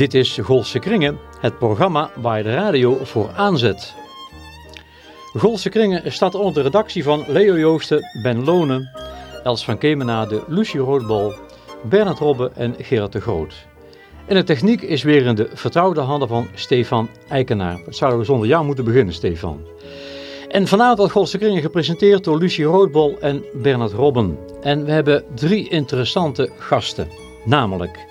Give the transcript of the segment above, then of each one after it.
Dit is Golse Kringen, het programma waar je de radio voor aanzet. Golse Kringen staat onder de redactie van Leo Joosten, Ben Lonen, Els van Kemenade, Lucie Roodbal, Bernard Robbe en Gerard de Groot. En de techniek is weer in de vertrouwde handen van Stefan Eikenaar. Het zouden we zonder jou moeten beginnen, Stefan. En vanavond had Golse Kringen gepresenteerd door Lucie Roodbal en Bernard Robben. En we hebben drie interessante gasten, namelijk...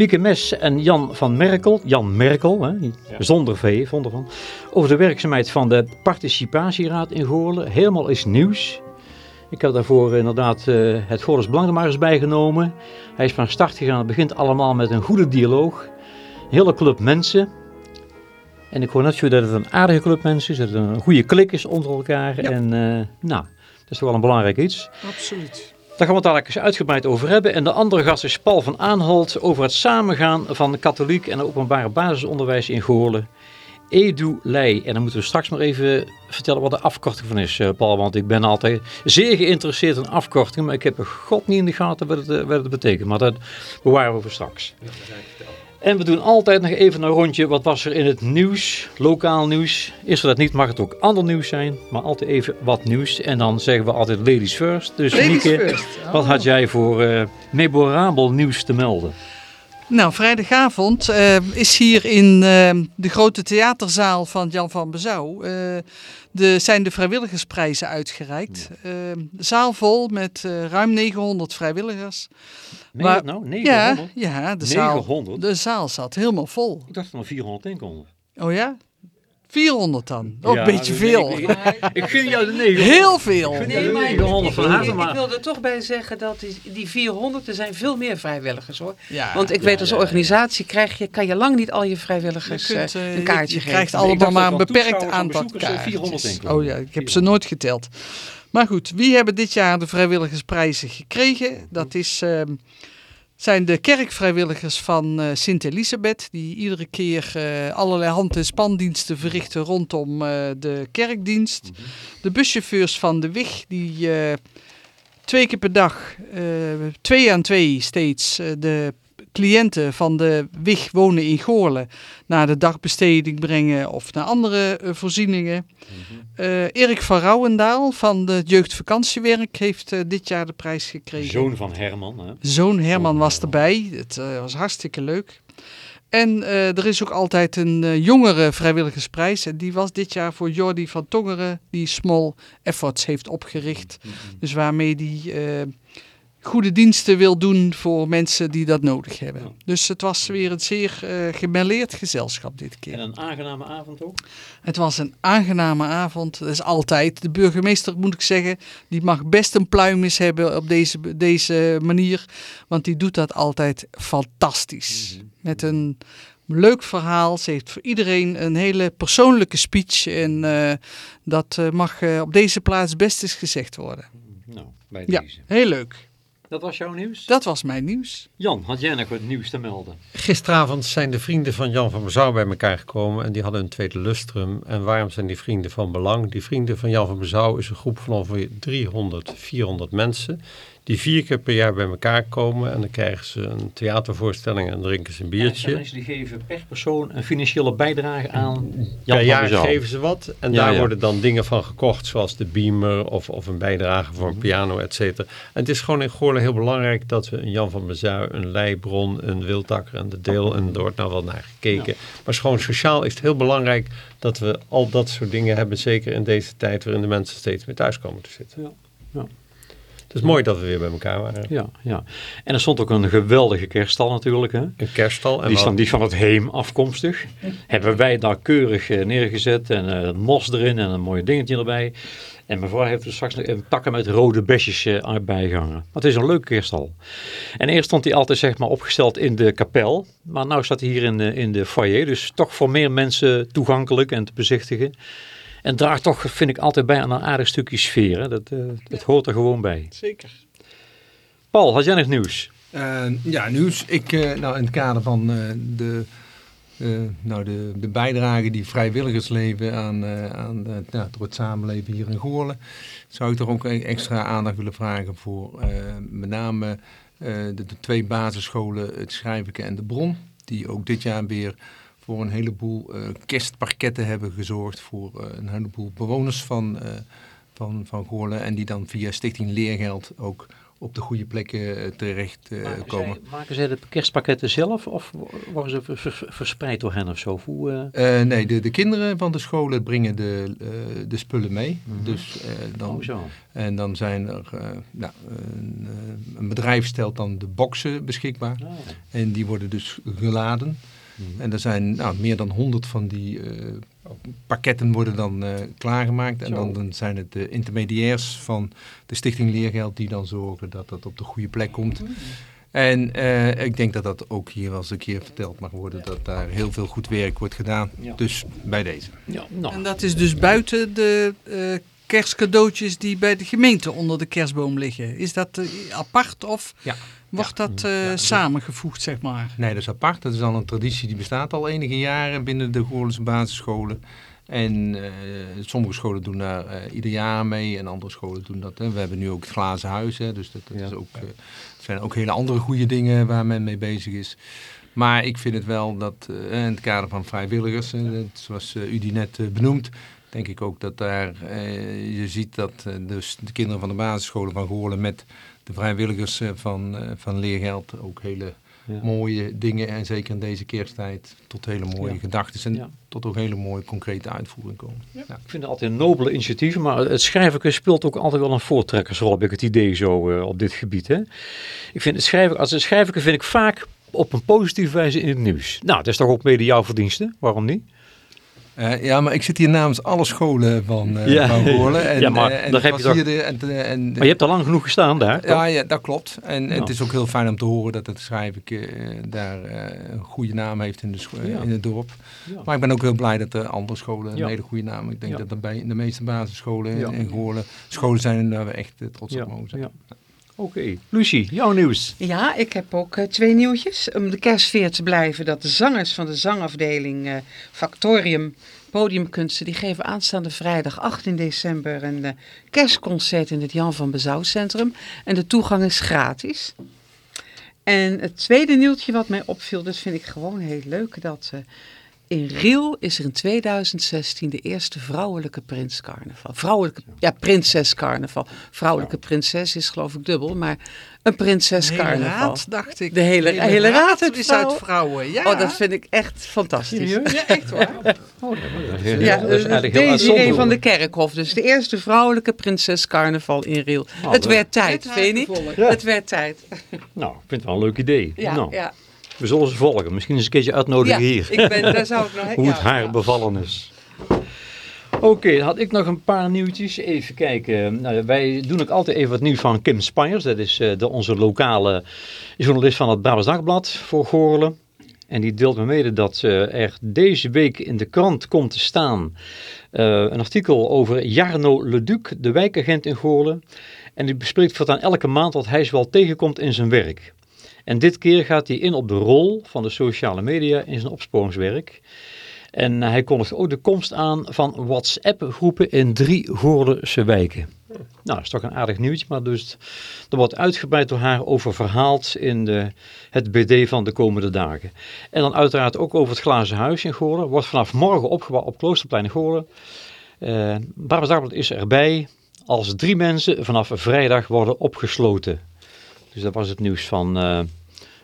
Mieke Mes en Jan van Merkel, Jan Merkel, hè, zonder V, zonder van, over de werkzaamheid van de participatieraad in Goorlen. Helemaal is nieuws. Ik heb daarvoor inderdaad uh, het Goorles Belang maar eens bijgenomen. Hij is van start gegaan, het begint allemaal met een goede dialoog. Een hele club mensen. En ik hoor net zo dat het een aardige club mensen is, dat het een goede klik is onder elkaar. Ja. En uh, nou, dat is toch wel een belangrijk iets. Absoluut. Daar gaan we het eigenlijk eens uitgebreid over hebben. En de andere gast is Paul van Aanholt over het samengaan van katholiek en openbare basisonderwijs in Goorlen. EduLei. En dan moeten we straks maar even vertellen wat de afkorting van is, Paul. Want ik ben altijd zeer geïnteresseerd in afkortingen, maar ik heb god niet in de gaten wat het, wat het betekent. Maar dat bewaren we voor straks. En we doen altijd nog even een rondje. Wat was er in het nieuws? Lokaal nieuws. Is er dat niet, mag het ook ander nieuws zijn. Maar altijd even wat nieuws. En dan zeggen we altijd ladies first. Dus ladies Mieke, first. Oh. wat had jij voor uh, memorabel nieuws te melden? Nou, vrijdagavond uh, is hier in uh, de grote theaterzaal van Jan van Bezouw... de, zijn de vrijwilligersprijzen uitgereikt. zaal vol met ruim 900 vrijwilligers. Maar, nou? 900? Ja, ja de, 900? Zaal, de zaal zat helemaal vol. Ik dacht er nog 400 in konden. Oh ja? 400 dan? Ook ja, een beetje veel. Ik, ik, ik gun jou de 900. Heel veel. Nee, maar 900 van harte, maar... Ik wil er toch bij zeggen dat die, die 400, er zijn veel meer vrijwilligers hoor. Ja, Want ik ja, weet als organisatie krijg je, kan je lang niet al je vrijwilligers je kunt, uh, een kaartje je, geven. Je krijgt allemaal maar een beperkt aantal kaartjes. Oh ja, ik heb ze nooit geteld. Maar goed, wie hebben dit jaar de vrijwilligersprijzen gekregen? Dat is... Uh, zijn de kerkvrijwilligers van uh, Sint Elisabeth, die iedere keer uh, allerlei hand- en spandiensten verrichten rondom uh, de kerkdienst. Mm -hmm. De buschauffeurs van de WIG, die twee keer per dag, twee aan twee steeds, de cliënten van de WIG wonen in Goorlen naar de dagbesteding brengen of naar andere uh, voorzieningen. Mm -hmm. uh, Erik van Rouwendaal van de jeugdvakantiewerk heeft uh, dit jaar de prijs gekregen. Zoon van Herman. Hè? Zoon Herman was erbij. Het was hartstikke leuk. En er is ook altijd een jongere vrijwilligersprijs. En die was dit jaar voor Jordi van Tongeren, die Small Efforts heeft opgericht. Mm -hmm. Dus waarmee die goede diensten wil doen voor mensen die dat nodig hebben. Ja. Dus het was weer een zeer uh, gemêleerd gezelschap dit keer. En een aangename avond ook? Het was een aangename avond. Dat is altijd. De burgemeester, moet ik zeggen, die mag best een pluimis hebben op deze, deze manier. Want die doet dat altijd fantastisch. Mm -hmm. Met een leuk verhaal. Ze heeft voor iedereen een hele persoonlijke speech. En uh, dat uh, mag op deze plaats best eens gezegd worden. Nou, bij ja, deze. heel leuk. Dat was jouw nieuws? Dat was mijn nieuws. Jan, had jij nog wat nieuws te melden? Gisteravond zijn de vrienden van Jan van Bezouw bij elkaar gekomen en die hadden een tweede lustrum. En waarom zijn die vrienden van belang? Die vrienden van Jan van Bezouw is een groep van ongeveer 300, 400 mensen die vier keer per jaar bij elkaar komen en dan krijgen ze een theatervoorstelling en drinken ze een biertje. En die geven per persoon een financiële bijdrage aan Jan Per jaar geven ze wat en ja, daar ja. worden dan dingen van gekocht zoals de beamer of, of een bijdrage voor een piano, et cetera. En het is gewoon in Goorlen heel belangrijk dat we een Jan van Bezouw, een Leibron, een Wildakker en de Deel en er wordt nou wel naar gekeken. Ja. Maar gewoon sociaal is het heel belangrijk dat we al dat soort dingen hebben, zeker in deze tijd waarin de mensen steeds meer thuis komen te zitten. Ja. Het is mooi dat we weer bij elkaar waren. Ja, ja. En er stond ook een geweldige kerststal natuurlijk. Hè? Een kerststal. En die, van, die van het Heem afkomstig. Hebben wij daar keurig neergezet. En uh, mos erin en een mooi dingetje erbij. En mevrouw heeft er straks nog een takken met rode besjes uh, bijgehangen. Maar het is een leuke kerststal. En eerst stond hij altijd zeg maar opgesteld in de kapel. Maar nu staat hij hier in de, in de foyer. Dus toch voor meer mensen toegankelijk en te bezichtigen. En draagt toch, vind ik, altijd bij aan een aardig stukje sfeer. Hè? Dat, uh, dat ja. hoort er gewoon bij. Zeker. Paul, had jij nog nieuws? Uh, ja, nieuws. Ik, uh, nou, in het kader van de, nou, de, de bijdrage die vrijwilligers leveren aan, aan nou, door het samenleven hier in Goorlen, zou ik toch ook extra aandacht willen vragen voor met name de, de, twee basisscholen, het Schrijveke en de Bron die ook dit jaar weer voor een heleboel kerstparketten hebben gezorgd voor een heleboel bewoners van, van, van Goorlen. En die dan via Stichting Leergeld ook op de goede plekken eh, terecht uh, maken komen. Zij, maken zij de kerstpakketten zelf of worden ze verspreid door hen of zo? Hoe, uh... nee, de, de kinderen van de scholen brengen de, de spullen mee. Mm -hmm. dus, dan, oh, zo. En dan zijn er, nou, een, een, bedrijf stelt dan de boxen beschikbaar. Oh. En die worden dus geladen. Mhm. En er zijn nou, meer dan honderd van die uh, pakketten worden dan uh, klaargemaakt. En dan, dan, zijn het de intermediairs van de Stichting Leergeld die dan zorgen dat dat op de goede plek komt. En uh, ik denk dat dat ook hier wel eens een keer verteld mag worden, dat daar heel veel goed werk wordt gedaan. Ja. Dus bij deze. Ja, nou. En dat is dus buiten de kerstcadeautjes die bij de gemeente onder de kerstboom liggen. Is dat apart of... Ja. Wordt dat uh, samengevoegd, zeg maar? Nee, dat is apart. Dat is al een traditie die bestaat al enige jaren binnen de Goorlense basisscholen. En uh, sommige scholen doen daar uh, ieder jaar mee en andere scholen doen dat. Hè. We hebben nu ook het glazen huis, hè, dus dat, dat is ook, zijn ook hele andere goede dingen waar men mee bezig is. Maar ik vind het wel dat in het kader van vrijwilligers, zoals u die net benoemt, denk ik ook dat daar, je ziet dat dus de kinderen van de basisscholen van Goorlen met de vrijwilligers eh, van, eh, van Leergeld ook hele mooie dingen. En zeker in deze kersttijd tot hele mooie gedachten en tot ook hele mooie concrete uitvoering komen. Ik vind het altijd een nobele initiatief, maar het schrijven speelt ook altijd wel een voortrekkersrol, heb ik het idee zo uh, op dit gebied. Hè? Ik vind het schrijven, als een schrijver vind ik vaak op een positieve wijze in het nieuws. Nou, dat is toch ook mede jouw verdienste, waarom niet? Uh, ja, maar ik zit hier namens alle scholen van, uh, ja. van Goorlen. En, ja, maar, uh, en heb je toch... en, en, maar je hebt al lang genoeg gestaan daar, ja, ja, dat klopt. En, nou. het is ook heel fijn om te horen dat het schrijven daar een goede naam heeft in, de ja. in het dorp. Ja. Maar ik ben ook heel blij dat de andere scholen een hele goede naam. Ik denk dat er bij de meeste basisscholen in, in Goorlen scholen zijn en daar we echt trots op mogen zijn. Oké. Lucie, jouw nieuws. Ja, ik heb ook uh, twee nieuwtjes. Om de kerstsfeer te blijven, dat de zangers van de zangafdeling uh, Factorium Podiumkunsten, die geven aanstaande vrijdag 18 december een uh, kerstconcert in het Jan van Bezouw Centrum. En de toegang is gratis. En het tweede nieuwtje wat mij opviel, dat vind ik gewoon heel leuk, dat in Riel is er in 2016 de eerste vrouwelijke prinscarnaval. Vrouwelijke, ja, prinsescarnaval. Vrouwelijke prinses is geloof ik dubbel, maar een prinsescarnaval. De raad, dacht ik. De hele, hele, hele raad, raad is uit vrouwen, ja. Oh, dat vind ik echt fantastisch. Ja, echt waar. Oh, ja, Desiree van de Kerkhof, dus de eerste vrouwelijke prinsescarnaval in Riel. Oh, het werd tijd, vind je Het werd tijd. Nou, ik vind het wel een leuk idee. Ja, nou. ja. We zullen ze volgen. Misschien eens een keertje uitnodigen ja, hier. Ik ben, daar zou ik nog, Hoe het haar bevallen is. Oké, had ik nog een paar nieuwtjes. Even kijken. Nou, wij doen ook altijd even wat nieuws van Kim Spires. Dat is uh, de, onze lokale journalist van het Brabants Dagblad voor Goorlen. En die deelt me mede dat er deze week in de krant komt te staan uh, een artikel over Jarno Leduc, de wijkagent in Goorlen. En die bespreekt voortaan elke maand wat hij wel tegenkomt in zijn werk. En dit keer gaat hij in op de rol van de sociale media in zijn opsporingswerk. En hij kondigt ook de komst aan van WhatsApp-groepen in drie Goorlense wijken. Nou, dat is toch een aardig nieuwtje, maar dus er wordt uitgebreid door haar over verhaald in de, het BD van de komende dagen. En dan uiteraard ook over het glazen huis in Goorlen. Wordt vanaf morgen opgebouwd op Kloosterplein in Goorlen. Uh, Brabants is erbij als drie mensen vanaf vrijdag worden opgesloten. Dus dat was het nieuws van, uh,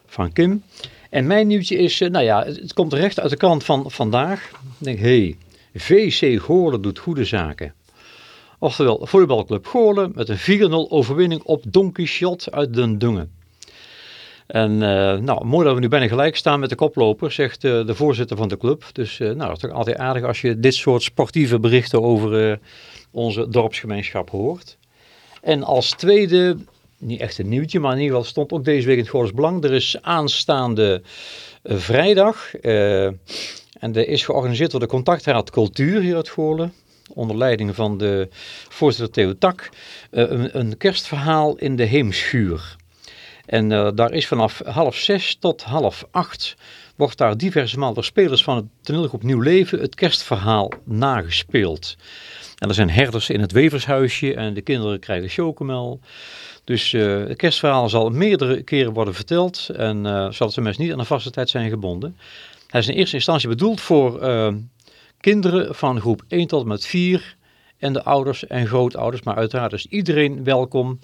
van Kim. En mijn nieuwtje is, uh, nou ja, het komt recht uit de kant van vandaag. Ik denk, hé, hey, VC Goorlen doet goede zaken. Oftewel, voetbalclub Goorlen met een 4-0 overwinning op Don Quixote uit Den Dungen. En uh, nou, mooi dat we nu bijna gelijk staan met de koploper, zegt de voorzitter van de club. Dus nou, dat is toch altijd aardig als je dit soort sportieve berichten over onze dorpsgemeenschap hoort. En als tweede niet echt een nieuwtje, maar in ieder geval stond ook deze week in het Belang. Er is aanstaande uh, vrijdag, uh, en er is georganiseerd door de Contactraad Cultuur hier uit Goorlen, onder leiding van de voorzitter Theo Tak, uh, een, een, kerstverhaal in de Heemschuur. En daar is vanaf half zes tot half acht wordt daar diverse maal door spelers van het toneelgroep Nieuw Leven het kerstverhaal nagespeeld. En er zijn herders in het wevershuisje en de kinderen krijgen chocomel. Dus uh, het kerstverhaal zal meerdere keren worden verteld en uh, zal het mensen niet aan een vaste tijd zijn gebonden. Hij is in eerste instantie bedoeld voor uh, kinderen van groep 1 tot en met 4 en de ouders en grootouders, maar uiteraard is iedereen welkom.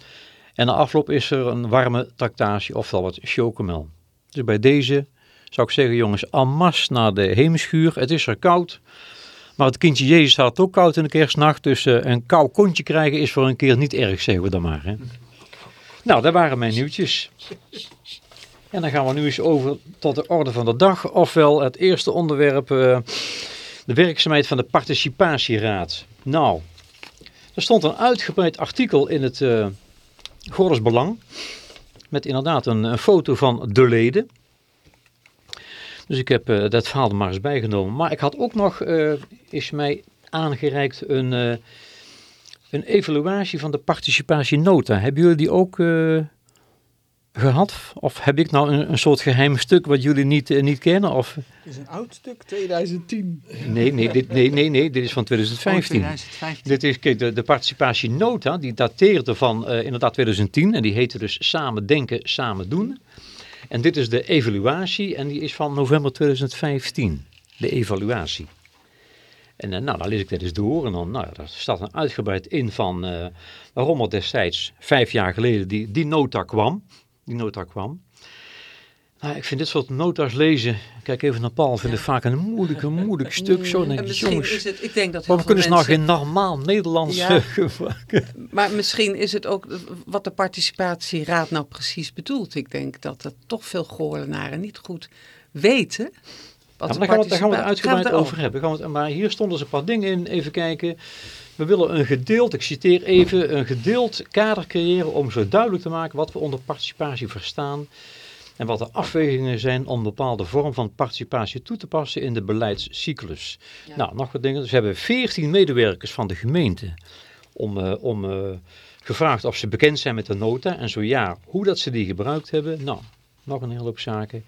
En na afloop is er een warme tractatie, ofwel wat chocomel. Dus bij deze zou ik zeggen, jongens, amas naar de hemelschuur. Het is er koud, maar het kindje Jezus had ook koud in de kerstnacht. Dus een kou kontje krijgen is voor een keer niet erg, zeggen we dan maar. Hè? Nou, dat waren mijn nieuwtjes. En dan gaan we nu eens over tot de orde van de dag. Ofwel het eerste onderwerp, uh, de werkzaamheid van de participatieraad. Nou, er stond een uitgebreid artikel in het uh, Belang. Met inderdaad een, foto van de leden. Dus ik heb uh, dat verhaal er maar eens bijgenomen. Maar ik had ook nog, is mij aangereikt, een, een evaluatie van de participatienota. Hebben jullie die ook gehad? Of heb ik nou een, een, soort geheim stuk wat jullie niet, niet kennen? Of? Het is een oud stuk, 2010. Nee, nee, dit, nee, nee, nee, dit is van 2015. Oh, 2015. Dit is, kijk, de, de participatienota, die dateerde van inderdaad 2010. En die heette dus Samen Denken, Samen Doen. En dit is de evaluatie en die is van november 2015. De evaluatie. En uh, nou, dan lees ik dit eens door en dan, nou, daar staat een uitgebreid in van uh, waarom er destijds, vijf jaar geleden, die, die nota kwam. Die nota kwam. Nou, ik vind dit soort nota's lezen, kijk even naar Paul, vind ik vaak een moeilijk, moeilijk stuk. Zo denk ik, jongens, is het, ik denk dat waarom kunnen ze nou geen normaal Nederlands Ja. gebruiken? Maar misschien is het ook wat de participatieraad nou precies bedoelt. Ik denk dat er toch veel Goorlenaren niet goed weten. Wat Ja, daar gaan we, daar gaan we het uitgebreid Gaan we over hebben. Gaan we het, maar hier stonden ze een paar dingen in, even kijken. We willen een gedeeld, ik citeer even, een gedeeld kader creëren om zo duidelijk te maken wat we onder participatie verstaan. En wat de afwegingen zijn om een bepaalde vorm van participatie toe te passen in de beleidscyclus. Ja. Nou, nog wat dingen. Dus we hebben 14 medewerkers van de gemeente om, eh, om eh, gevraagd of ze bekend zijn met de nota. En zo ja, hoe dat ze die gebruikt hebben. Nou, nog een hele hoop zaken.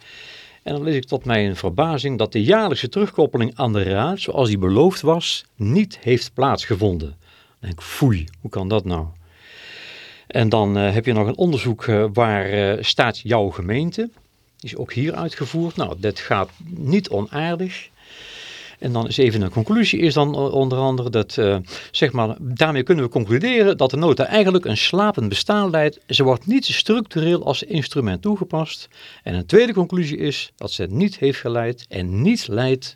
En dan lees ik tot mijn verbazing dat de jaarlijkse terugkoppeling aan de raad, zoals die beloofd was, niet heeft plaatsgevonden. Dan denk ik, foei, hoe kan dat nou? En dan eh, heb je nog een onderzoek eh, waar eh, staat jouw gemeente. Is ook hier uitgevoerd. Nou, dat gaat niet onaardig. En dan is even een conclusie, is dan onder andere dat, eh, zeg maar, daarmee kunnen we concluderen dat de nota eigenlijk een slapend bestaan leidt. Ze wordt niet structureel als instrument toegepast. En een tweede conclusie is dat ze niet heeft geleid en niet leidt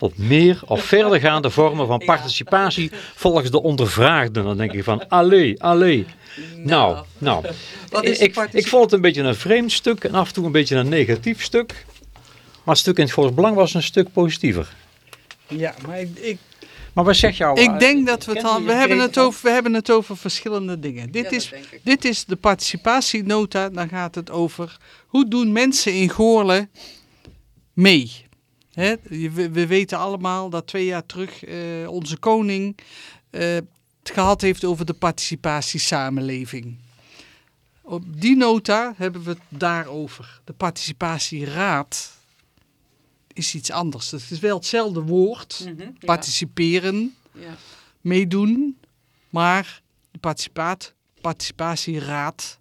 tot meer of verdergaande vormen van participatie volgens de ondervraagden. Dan denk ik van, allee, allee. Nou, nou. Wat is ik, ik, vond het een beetje een vreemd stuk en af en toe een beetje een negatief stuk. Maar het stuk in het Goors Belang was een stuk positiever. Ja, maar ik, ik, Maar wat zeg jou? ik denk dat we het je al, we hebben het over, we hebben het over verschillende dingen. Dit Ja, is. Dit is de participatienota. Dan gaat het over hoe doen mensen in Goorlen mee. Hè, we, we weten allemaal dat twee jaar terug eh, onze koning eh, het gehad heeft over de participatiesamenleving. Op die nota hebben we het daarover. De participatieraad is iets anders. Het is wel hetzelfde woord, Mhm, ja, participeren ja. meedoen, maar de participaat, participatieraad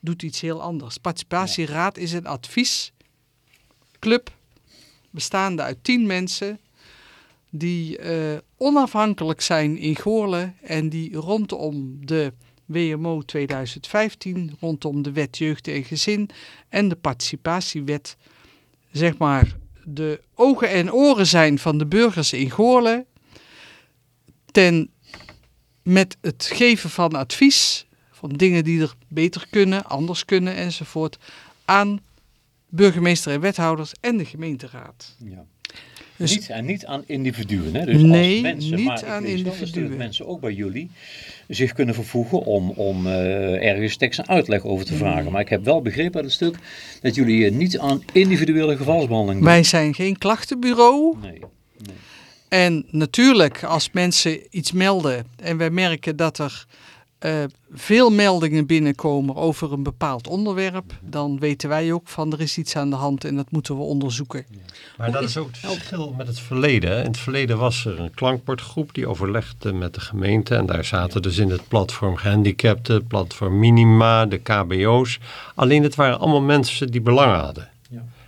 doet iets heel anders. Participatieraad is een adviesclub bestaande uit tien mensen die eh, onafhankelijk zijn in Goorlen en die rondom de WMO 2015, rondom de wet jeugd en gezin en de participatiewet, zeg maar, de ogen en oren zijn van de burgers in Goorlen ten, met het geven van advies, van dingen die er beter kunnen, anders kunnen enzovoort, aan burgemeester en wethouders en de gemeenteraad. Ja. Dus- niet, en niet aan individuen. Hè? Dus Nee, als mensen, niet maar aan individuen. dat mensen ook bij jullie zich kunnen vervoegen om, om eh, ergens tekst en uitleg over te Mm. vragen. Maar ik heb wel begrepen uit het stuk dat jullie niet aan individuele gevalsbehandeling doen. Wij zijn geen klachtenbureau. Nee. En natuurlijk, als mensen iets melden en wij merken dat er uh, veel meldingen binnenkomen over een bepaald onderwerp, dan weten wij ook van er is iets aan de hand en dat moeten we onderzoeken. Maar dat is ook het verschil met het verleden. In het verleden was er een klankbordgroep die overlegde met de gemeente en daar zaten dus in het platform gehandicapten, het platform minima, de KBO's. Alleen het waren allemaal mensen die belang hadden.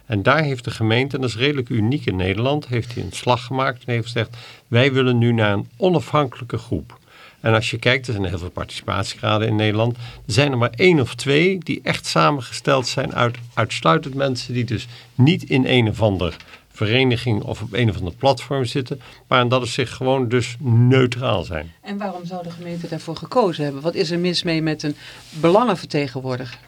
En daar heeft de gemeente, en dat is redelijk uniek in Nederland, heeft hij een slag gemaakt en heeft gezegd, wij willen nu naar een onafhankelijke groep. En als je kijkt, er zijn heel veel participatiegraden in Nederland. Er zijn er maar één of twee die echt samengesteld zijn uit uitsluitend mensen die dus niet in een of ander vereniging of op een of ander platform zitten, maar dat ze zich gewoon dus neutraal zijn. En waarom zou de gemeente daarvoor gekozen hebben? Wat is er mis mee met een belangenvertegenwoordiger?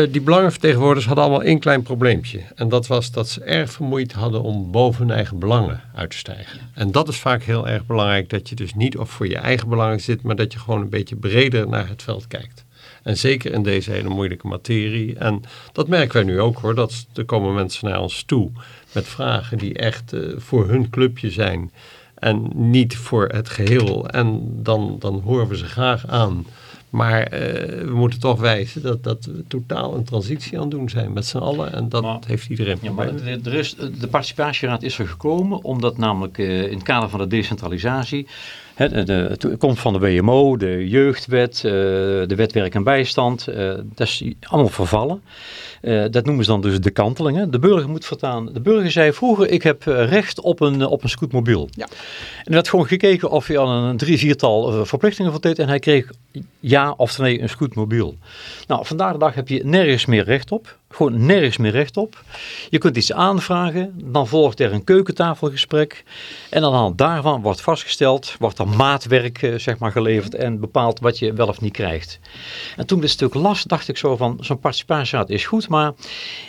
Eh, die belangenvertegenwoordigers hadden allemaal één klein probleempje. En dat was dat ze erg vermoeid hadden om boven hun eigen belangen uit te stijgen. En dat is vaak heel erg belangrijk, dat je dus niet of voor je eigen belangen zit, maar dat je gewoon een beetje breder naar het veld kijkt. En zeker in deze hele moeilijke materie. En dat merken wij nu ook hoor, dat er komen mensen naar ons toe met vragen die echt uh, voor hun clubje zijn. En niet voor het geheel. En dan, dan horen we ze graag aan. Maar eh, we moeten toch wijzen dat, dat we totaal een transitie aan het doen zijn met z'n allen. En dat heeft iedereen ja, maar de, de participatieraad is er gekomen omdat namelijk uh, in het kader van de decentralisatie... Het, de, komt van de WMO, de jeugdwet, uh, de wet werk en bijstand. dat is allemaal vervallen. Uh, dat noemen ze dan dus de kantelingen. De burger moet vertaan. De burger zei vroeger, ik heb recht op een, op een scootmobiel. Ja. En er werd gewoon gekeken of hij al een drie, viertal verplichtingen voldeed. En hij kreeg ja of nee een scootmobiel. Nou, vandaag de dag heb je nergens meer recht op. Gewoon nergens meer recht op. Je kunt iets aanvragen, dan volgt er een keukentafelgesprek. En aan de hand daarvan wordt vastgesteld, wordt er maatwerk uh, zeg maar, geleverd en bepaald wat je wel of niet krijgt. En toen dit stuk las, dacht ik zo van, zo'n participatieraad is goed, maar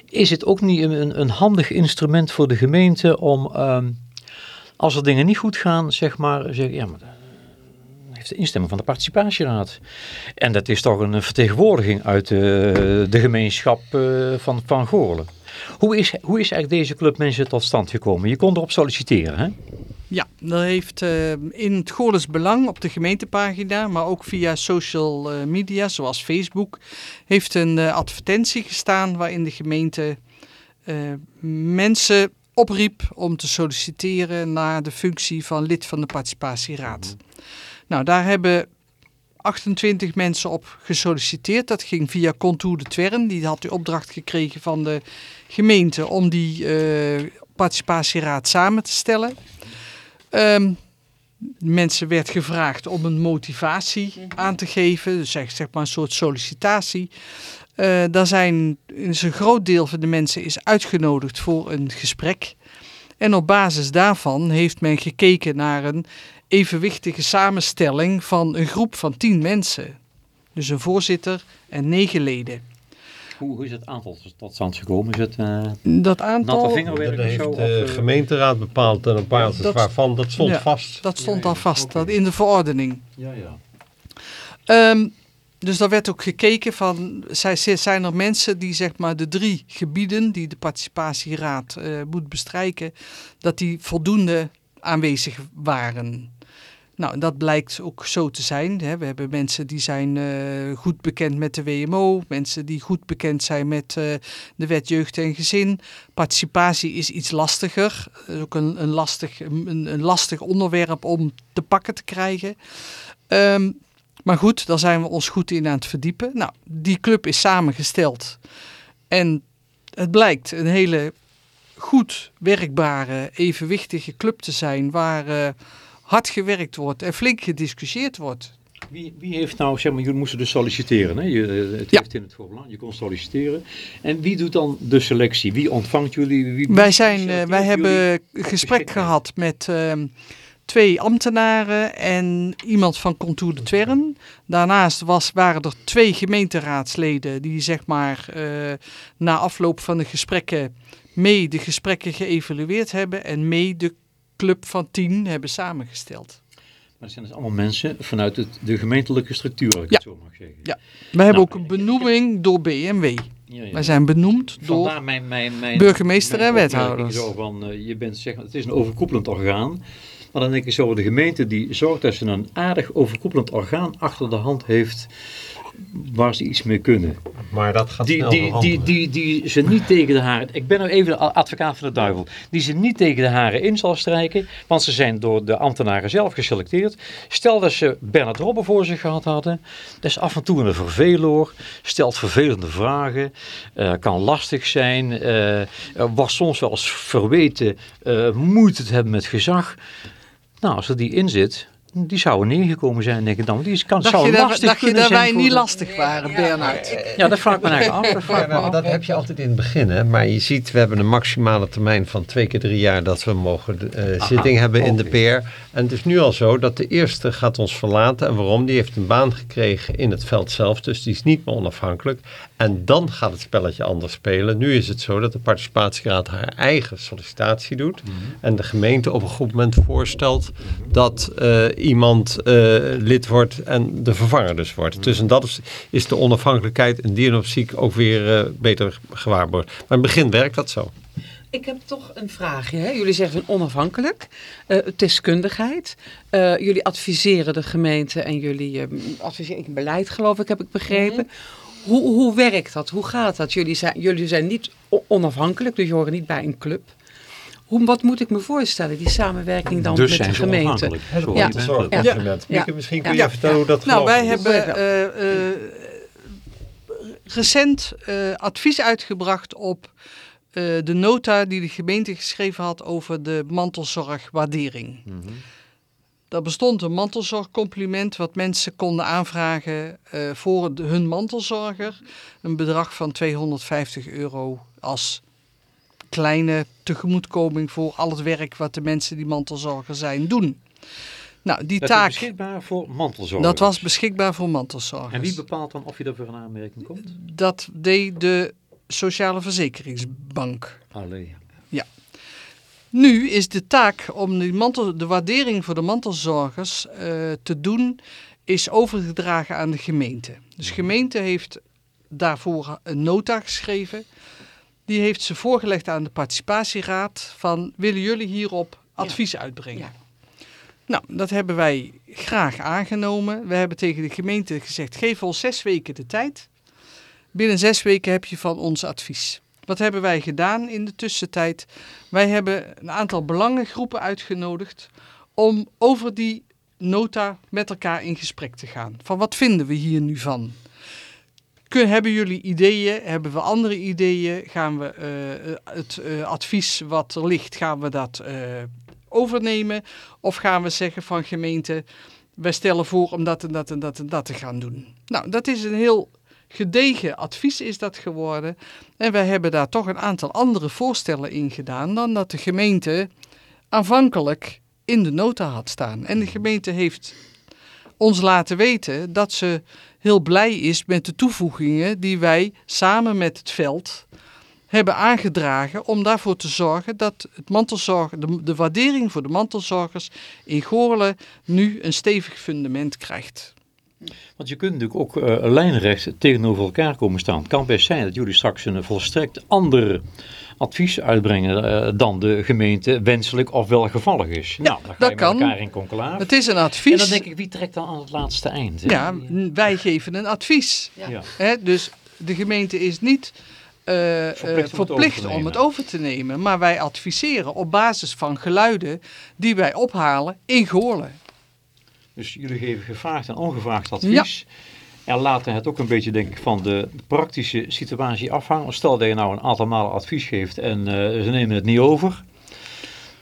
is het ook niet een, een handig instrument voor de gemeente om, um, als er dingen niet goed gaan, zeg maar, zeg, ja, maar instemming van de participatieraad. En dat is toch een vertegenwoordiging uit de, de gemeenschap uh, van, van Goorlen. Hoe is, hoe is eigenlijk deze club mensen tot stand gekomen? Je kon erop solliciteren, hè? Ja, dat heeft uh, in het Goorles Belang op de gemeentepagina, maar ook via social media zoals Facebook, heeft een advertentie gestaan waarin de gemeente mensen opriep om te solliciteren naar de functie van lid van de participatieraad. Nou, daar hebben 28 mensen op gesolliciteerd. Dat ging via Contour de Twern. Die had de opdracht gekregen van de gemeente om die uh, participatieraad samen te stellen. Um, mensen werd gevraagd om een motivatie aan te geven, dus zeg, zeg maar een soort sollicitatie. Uh, daar zijn een groot deel van de mensen is uitgenodigd voor een gesprek. En op basis daarvan heeft men gekeken naar een evenwichtige samenstelling van een groep van tien mensen. Dus een voorzitter en negen leden. Hoe, hoe is het aantal tot stand gekomen? Is het uh, dat aantal, dat heeft de uh, gemeenteraad bepaald en op basis dat, waarvan, dat stond vast. Dat stond al vast, dat in de verordening. Ja, ja. Um, dus daar werd ook gekeken van, zijn er mensen die zeg maar de drie gebieden die de participatieraad uh, moet bestrijken, dat die voldoende aanwezig waren. Nou, dat blijkt ook zo te zijn. Hè. We hebben mensen die zijn uh, goed bekend met de WMO, mensen die goed bekend zijn met uh, de wet jeugd en gezin. Participatie is iets lastiger, is ook een, een, lastig, een, een, lastig onderwerp om te pakken te krijgen. Um, maar goed, daar zijn we ons goed in aan het verdiepen. Nou, die club is samengesteld en het blijkt een hele goed werkbare, evenwichtige club te zijn waar uh, hard gewerkt wordt en flink gediscussieerd wordt. Wie, wie heeft nou, zeg maar, jullie moesten dus solliciteren, hè? Je, eh, het ja. heeft in het voorbelang, je kon solliciteren. En wie doet dan de selectie? Wie ontvangt jullie? Wie, wij zijn, uh, wij hebben gesprek gehad met uh, twee ambtenaren en iemand van Contour de Twern. Daarnaast was, waren er twee gemeenteraadsleden die zeg maar uh, na afloop van de gesprekken mee de gesprekken geëvalueerd hebben en mee de club van tien hebben samengesteld. Maar dat zijn dus allemaal mensen vanuit het, de gemeentelijke structuur, als ik ja. het zo mag zeggen. Ja, we hebben nou, ook een benoeming door BMW. Ja, ja. Wij zijn benoemd door mijn, mijn, mijn, burgemeester en wethouder. Zo van, uh, je bent, zeg, het is een overkoepelend orgaan. Maar dan denk ik zo, de gemeente die zorgt dat ze een aardig overkoepelend orgaan achter de hand heeft waar ze iets mee kunnen. Maar dat gaat die, die, die, die, die ze niet tegen de haren... Ik ben nou even de advocaat van de duivel. Die ze niet tegen de haren in zal strijken. Want ze zijn door de ambtenaren zelf geselecteerd. Stel dat ze Bernard Robben voor zich gehad hadden. Dat is af en toe een verveloor. Stelt vervelende vragen. Uh, kan lastig zijn. Uh, was soms wel eens verweten. Uh, moeite te hebben met gezag. Nou, als er die in zit, die zouden neergekomen zijn, denk ik dan. Die kan, dacht zou je, lastig dacht je dat wij niet lastig waren, Bernard? Ja, dat vraag ik me eigenlijk af. Dat, ja, dat heb je altijd in het begin. Hè? Maar je ziet, we hebben een maximale termijn van twee keer drie jaar dat we mogen uh, zitting hebben in de PR. En het is nu al zo dat de eerste gaat ons verlaten. En waarom? Die heeft een baan gekregen in het veld zelf. Dus die is niet meer onafhankelijk. En dan gaat het spelletje anders spelen. Nu is het zo dat de participatieraad haar eigen sollicitatie doet. Mhm. En de gemeente op een goed moment voorstelt dat uh, iemand uh, lid wordt en de vervanger dus wordt. Mhm. Dus en dat is, is de onafhankelijkheid in die optiek ook weer uh, beter gewaarborgd. Maar in het begin werkt dat zo. Ik heb toch een vraagje. Hè? Jullie zeggen onafhankelijk, uh, deskundigheid. Uh, jullie adviseren de gemeente en jullie uh, adviseren beleid, geloof ik, heb ik begrepen. Mm. Hoe, hoe werkt dat? Hoe gaat dat? Jullie zijn, jullie zijn niet onafhankelijk, dus je horen niet bij een club. Hoe, wat moet ik me voorstellen, die samenwerking dan dus met de gemeente? Ja. Ja. Ja. ja. Misschien kun je vertellen hoe dat Nou, wij hebben recent advies uitgebracht op uh, de nota die de gemeente geschreven had over de mantelzorgwaardering. Mm -hmm. Bestond een mantelzorgcompliment wat mensen konden aanvragen uh, voor de, hun mantelzorger. Een bedrag van 250 euro als kleine tegemoetkoming voor al het werk wat de mensen die mantelzorger zijn doen. Nou, die dat taak. Was beschikbaar voor mantelzorgers. Dat was beschikbaar voor mantelzorgers. En wie bepaalt dan of je voor een aanmerking komt? Dat deed de Sociale Verzekeringsbank. Allee. Ja. Nu is de taak om die mantel, de waardering voor de mantelzorgers uh, te doen, is overgedragen aan de gemeente. Dus de gemeente heeft daarvoor een nota geschreven. Die heeft ze voorgelegd aan de participatieraad van willen jullie hierop advies ja. uitbrengen? Ja. Nou, dat hebben wij graag aangenomen. We hebben tegen de gemeente gezegd, geef ons zes weken de tijd. Binnen zes weken heb je van ons advies. Wat hebben wij gedaan in de tussentijd? Wij hebben een aantal belangengroepen uitgenodigd om over die nota met elkaar in gesprek te gaan. Van wat vinden we hier nu van? Kun, hebben jullie ideeën? Hebben we andere ideeën? Gaan we uh, het uh, advies wat er ligt, gaan we dat overnemen? Of gaan we zeggen van gemeente, wij stellen voor om dat en dat en dat en dat te gaan doen? Nou, dat is een heel gedegen advies is dat geworden. En wij hebben daar toch een aantal andere voorstellen in gedaan dan dat de gemeente aanvankelijk in de nota had staan. En de gemeente heeft ons laten weten dat ze heel blij is met de toevoegingen die wij samen met het veld hebben aangedragen om daarvoor te zorgen dat het mantelzorg, de, de waardering voor de mantelzorgers in Goorlen nu een stevig fundament krijgt. Want je kunt natuurlijk ook uh, lijnrecht tegenover elkaar komen staan. Het kan best zijn dat jullie straks een volstrekt ander advies uitbrengen uh, dan de gemeente wenselijk of welgevallig is. Ja, nou, dan ga dat je kan. met elkaar in conclave. Het is een advies. En dan denk ik, wie trekt dan aan het laatste eind? Hè? Ja, wij geven een advies. Ja. Hè, dus de gemeente is niet uh, verplicht, om, verplicht het om het over te nemen. Maar wij adviseren op basis van geluiden die wij ophalen in Goorlen. Dus jullie geven gevraagd en ongevraagd advies. Ja. En laten het ook een beetje, denk ik, van de praktische situatie afhangen. Stel dat je nou een aantal malen advies geeft en uh, ze nemen het niet over.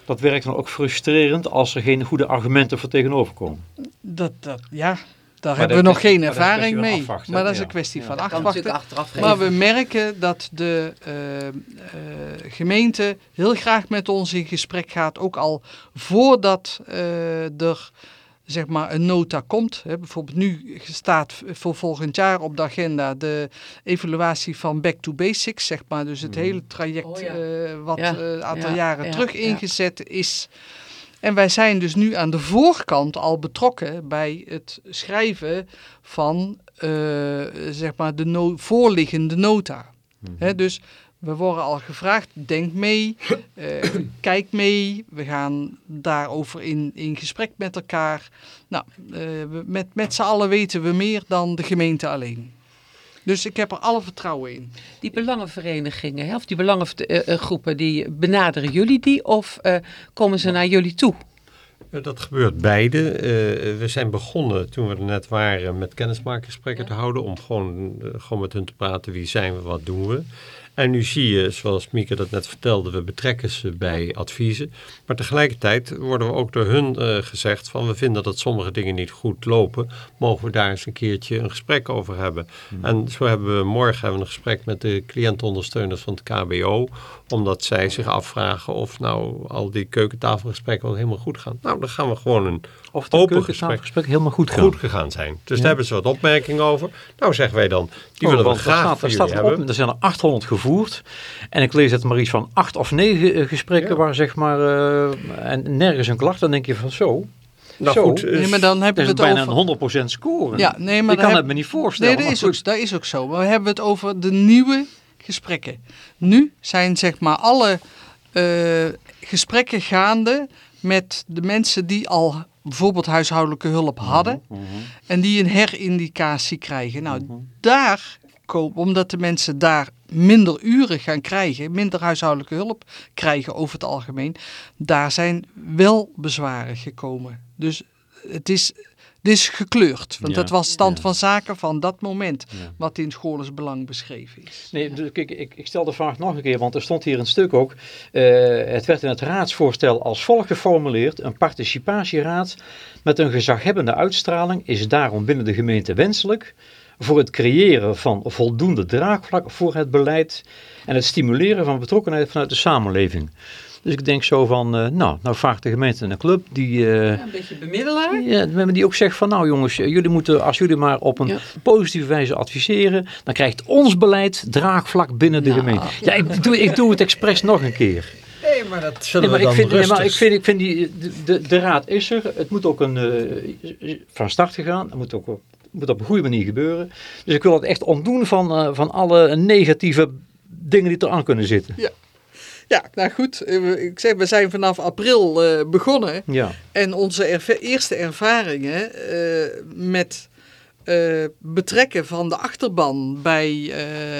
Dat werkt dan ook frustrerend als er geen goede argumenten voor tegenover komen. Dat, dat, ja, daar hebben we nog geen ervaring mee. Maar dat is ja. een kwestie ja. van afwachten. Maar we merken dat de uh, uh, gemeente heel graag met ons in gesprek gaat. Ook al voordat uh, er zeg maar een nota komt. Hè. Bijvoorbeeld nu staat voor volgend jaar op de agenda de evaluatie van Back to Basics. Zeg maar. Dus het mm. hele traject oh, ja. uh, wat een ja. uh, aantal jaren ja. terug ingezet is. En wij zijn dus nu aan de voorkant al betrokken bij het schrijven van uh, zeg maar de no voorliggende nota. Mm -hmm. He, dus We worden al gevraagd, denk mee, uh, kijk mee. We gaan daarover in, in gesprek met elkaar. Nou, uh, met, met z'n allen weten we meer dan de gemeente alleen. Dus ik heb er alle vertrouwen in. Die belangenverenigingen, of die belangengroepen, die benaderen jullie die of uh, komen ze naar jullie toe? Dat gebeurt beide. Uh, we zijn begonnen toen we er net waren met kennismakingsgesprekken ja. te houden. Om gewoon, uh, gewoon met hun te praten wie zijn we, wat doen we. En nu zie je, zoals Mieke dat net vertelde, we betrekken ze bij adviezen. Maar tegelijkertijd worden we ook door hun uh, gezegd van we vinden dat sommige dingen niet goed lopen. Mogen we daar eens een keertje een gesprek over hebben. Hmm. En zo hebben we morgen hebben we een gesprek met de cliëntenondersteuners van het KBO. Omdat zij zich afvragen of nou al die keukentafelgesprekken wel helemaal goed gaan. Nou, dan gaan we gewoon een of de open gesprek, helemaal goed gaan. goed gegaan zijn. Dus ja. daar hebben ze wat opmerkingen over. Nou zeggen wij dan, die oh, willen we graag staat, voor staat hebben. Op, er zijn er 800 gevoerd. En ik lees het maar iets van acht of negen uh, gesprekken ja. waar zeg maar, uh, en nergens een klacht. Dan denk je van zo, nou Zo, goed, Nee, maar dan hebben we het bijna over... een 100% score. Ja, nee, maar ik kan het me niet voorstellen. Nee, dat is, ook, dat is ook zo. Maar we hebben het over de nieuwe gesprekken. Nu zijn zeg maar alle uh, gesprekken gaande met de mensen die al bijvoorbeeld huishoudelijke hulp hadden Mm -hmm. en die een herindicatie krijgen. Nou, mm -hmm. daar komen, omdat de mensen daar minder uren gaan krijgen, minder huishoudelijke hulp krijgen over het algemeen, daar zijn wel bezwaren gekomen. Dus het is, is gekleurd, want Ja, dat was stand ja. van zaken van dat moment, Ja. wat in Scholens Belang beschreven is. Nee, dus kijk, ik, ik stel de vraag nog een keer, want er stond hier een stuk ook. eh, het werd in het raadsvoorstel als volgt geformuleerd. Een participatieraad met een gezaghebbende uitstraling is daarom binnen de gemeente wenselijk voor het creëren van voldoende draagvlak voor het beleid en het stimuleren van betrokkenheid vanuit de samenleving. Dus ik denk zo van, eh, nou, nou vraagt de gemeente een club die, eh, Ja, een beetje bemiddelaar. ja, die ook zegt van, nou jongens, eh, jullie moeten, als jullie maar op een Ja. positieve wijze adviseren, dan krijgt ons beleid draagvlak binnen de Nou. gemeente. Ja, ik doe, ik doe het expres nog een keer. Nee, maar dat zullen Nee, maar we dan ik vind, nee, maar ik vind, ik vind die, de, de, de raad is er. Het moet ook een, van start gegaan. Het moet ook op- moet op een goede manier gebeuren. Dus ik wil het echt ontdoen van, van alle negatieve dingen die er aan kunnen zitten. Ja, nou goed, eh, ik zeg, we zijn vanaf april eh, begonnen. Ja. En onze erva- eerste ervaringen eh, met betrekken van de achterban bij,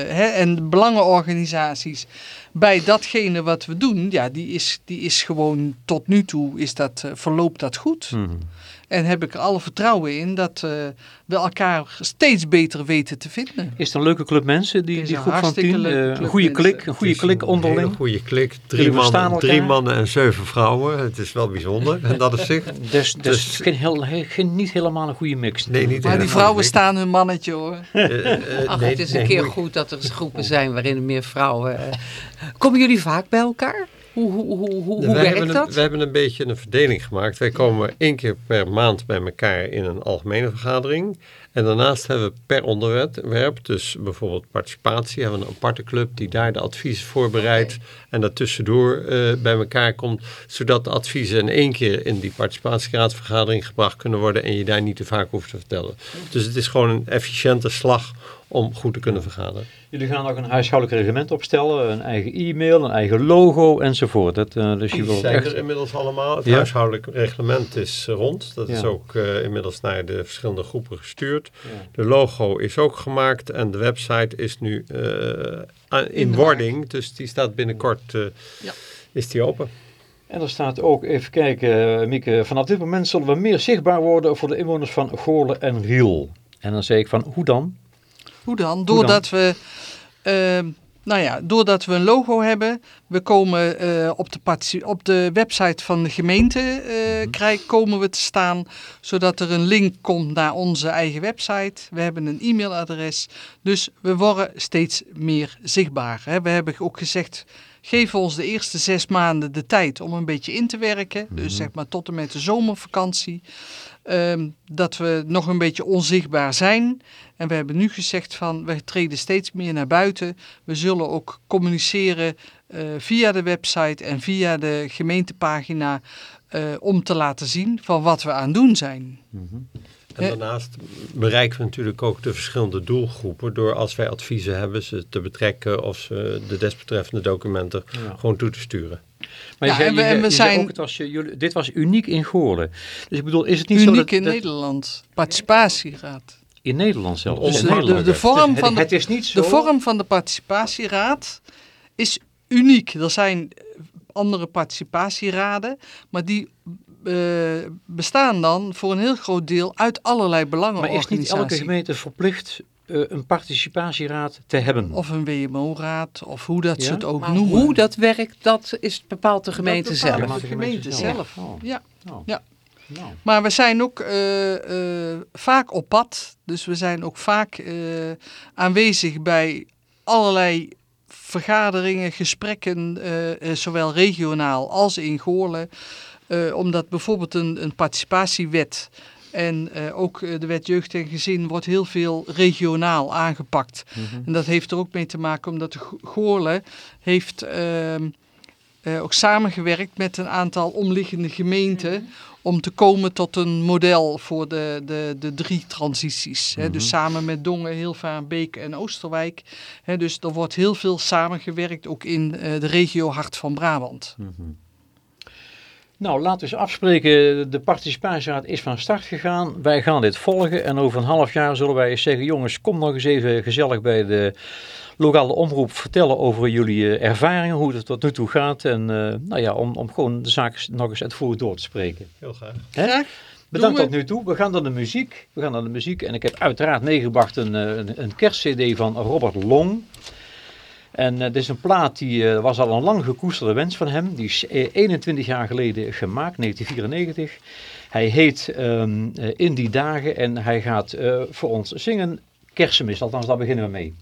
hè, en belangenorganisaties bij datgene wat we doen, ja, die is, die is gewoon tot nu toe is dat, verloopt dat goed. Mhm. En heb ik er alle vertrouwen in dat eh, we elkaar steeds beter weten te vinden. Is het een leuke club mensen, die, die een groep van hartstikke tien? Eh, een goede klik, een goede klik Een onderling. hele goede klik. Drie mannen, drie mannen en zeven vrouwen. Het is wel bijzonder. En dat is zich. Dus, dus, Dus- geen heel, geen, niet helemaal een goede mix. Nee, niet Maar die vrouwen staan hun mannetje hoor. Eh, eh, Ach, nee, het is nee, een keer goed dat er groepen zijn waarin er meer vrouwen... Komen jullie vaak bij elkaar? Hoe, hoe, hoe, hoe, werkt hebben dat? We hebben een beetje een verdeling gemaakt. Wij komen één keer per maand bij elkaar in een algemene vergadering. En daarnaast hebben we per onderwerp, dus bijvoorbeeld participatie, hebben we een aparte club die daar de adviezen voorbereidt. En dat tussendoor eh, bij elkaar komt, zodat de adviezen in één keer in die participatieraadsvergadering gebracht kunnen worden en je daar niet te vaak hoeft te vertellen. Dus het is gewoon een efficiënte slag om goed te kunnen vergaderen. Jullie gaan ook een huishoudelijk reglement opstellen, een eigen e-mail, een eigen logo enzovoort. Dat, eh, dus je Die zijn echt... er inmiddels allemaal. Het Ja. huishoudelijk reglement is eh, rond. Dat is ook eh, inmiddels naar de verschillende groepen gestuurd. Ja. De logo is ook gemaakt en de website is nu eh, aan- in In wording. Dus die staat binnenkort eh, Ja. is die open. En er staat ook, even kijken, Mieke, vanaf dit moment zullen we meer zichtbaar worden voor de inwoners van Goorlen en Riel. En dan zei ik van, hoe dan? Hoe dan? Doordat we, ehm, nou ja, doordat we een logo hebben, we komen eh, op, de op de website van de gemeente krijg, komen we te staan, zodat er een link komt naar onze eigen website. We hebben een e-mailadres, dus we worden steeds meer zichtbaar. Hè. We hebben ook gezegd, geef ons de eerste zes maanden de tijd om een beetje in te werken, dus zeg maar tot en met de zomervakantie. Ehm, dat we nog een beetje onzichtbaar zijn. En we hebben nu gezegd van we treden steeds meer naar buiten. We zullen ook communiceren eh, via de website en via de gemeentepagina eh, om te laten zien van wat we aan het doen zijn. En daarnaast bereiken we natuurlijk ook de verschillende doelgroepen door als wij adviezen hebben ze te betrekken of ze de desbetreffende documenten gewoon toe te sturen. Maar je ja, zei, en we, zijn... Ook, het was, jullie, dit was uniek in Goorlen. Dus ik bedoel, is het niet uniek zo dat... Uniek in Nederland. Participatieraad. In Nederland zelfs. Dus de, de, vorm van de, het is niet zo... de vorm van de participatieraad is uniek. Er zijn andere participatieraden, maar die uh, bestaan dan voor een heel groot deel uit allerlei belangenorganisaties. Maar is niet elke gemeente verplicht uh, een participatieraad te hebben? Of een WMO-raad, of hoe dat ze het ook maar noemen. Hoe dat werkt, dat is bepaalt de gemeente zelf. de gemeente zelf. Oh. Ja. Oh. ja. Nou. Maar we zijn ook uh, vaak op pad. Dus we zijn ook vaak aanwezig bij allerlei vergaderingen, gesprekken, zowel regionaal als in Goorlen. omdat bijvoorbeeld een, een participatiewet en ook de wet jeugd en gezin wordt heel veel regionaal aangepakt. Mhm. En dat heeft er ook mee te maken omdat de Goorlen heeft... Ehm, ook samengewerkt met een aantal omliggende gemeenten mhm om te komen tot een model voor de, de, de drie transities. Hè. Dus mhm. samen met Dongen, Hilvaar, Beek en Oosterwijk. Hè. Dus er wordt heel veel samengewerkt, ook in de regio Hart van Brabant. Nou, laten we eens afspreken. De participatieraad is van start gegaan. Wij gaan dit volgen en over een half jaar zullen wij zeggen... jongens, kom nog eens even gezellig bij de lokale omroep vertellen over jullie eh, ervaringen, hoe het tot nu toe gaat. En uh, nou ja, om, om gewoon de zaak nog eens uitvoerig door te spreken. Heel graag. Hè? Bedankt tot nu toe. We gaan naar de muziek. We gaan naar de muziek. En ik heb uiteraard meegebracht een, eh, een, een kerstcd van Robert Long. En uh, dit is een plaat die uh, was al een lang gekoesterde wens van hem. Die is 21 jaar geleden gemaakt, 1994. Hij heet um, In die dagen en hij gaat voor ons zingen Kerstmis. Althans, daar beginnen we mee.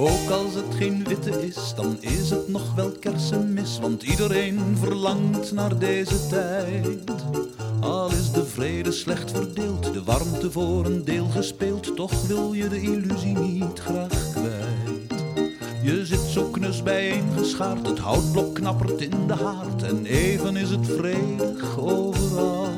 Ook als het geen witte is, dan is het nog wel kersenmis, want iedereen verlangt naar deze tijd. Al is de vrede slecht verdeeld, de warmte voor een deel gespeeld, toch wil je de illusie niet graag kwijt. Je zit zo knus bijeengeschaard, het houtblok knappert in de haard en even is het vredig overal.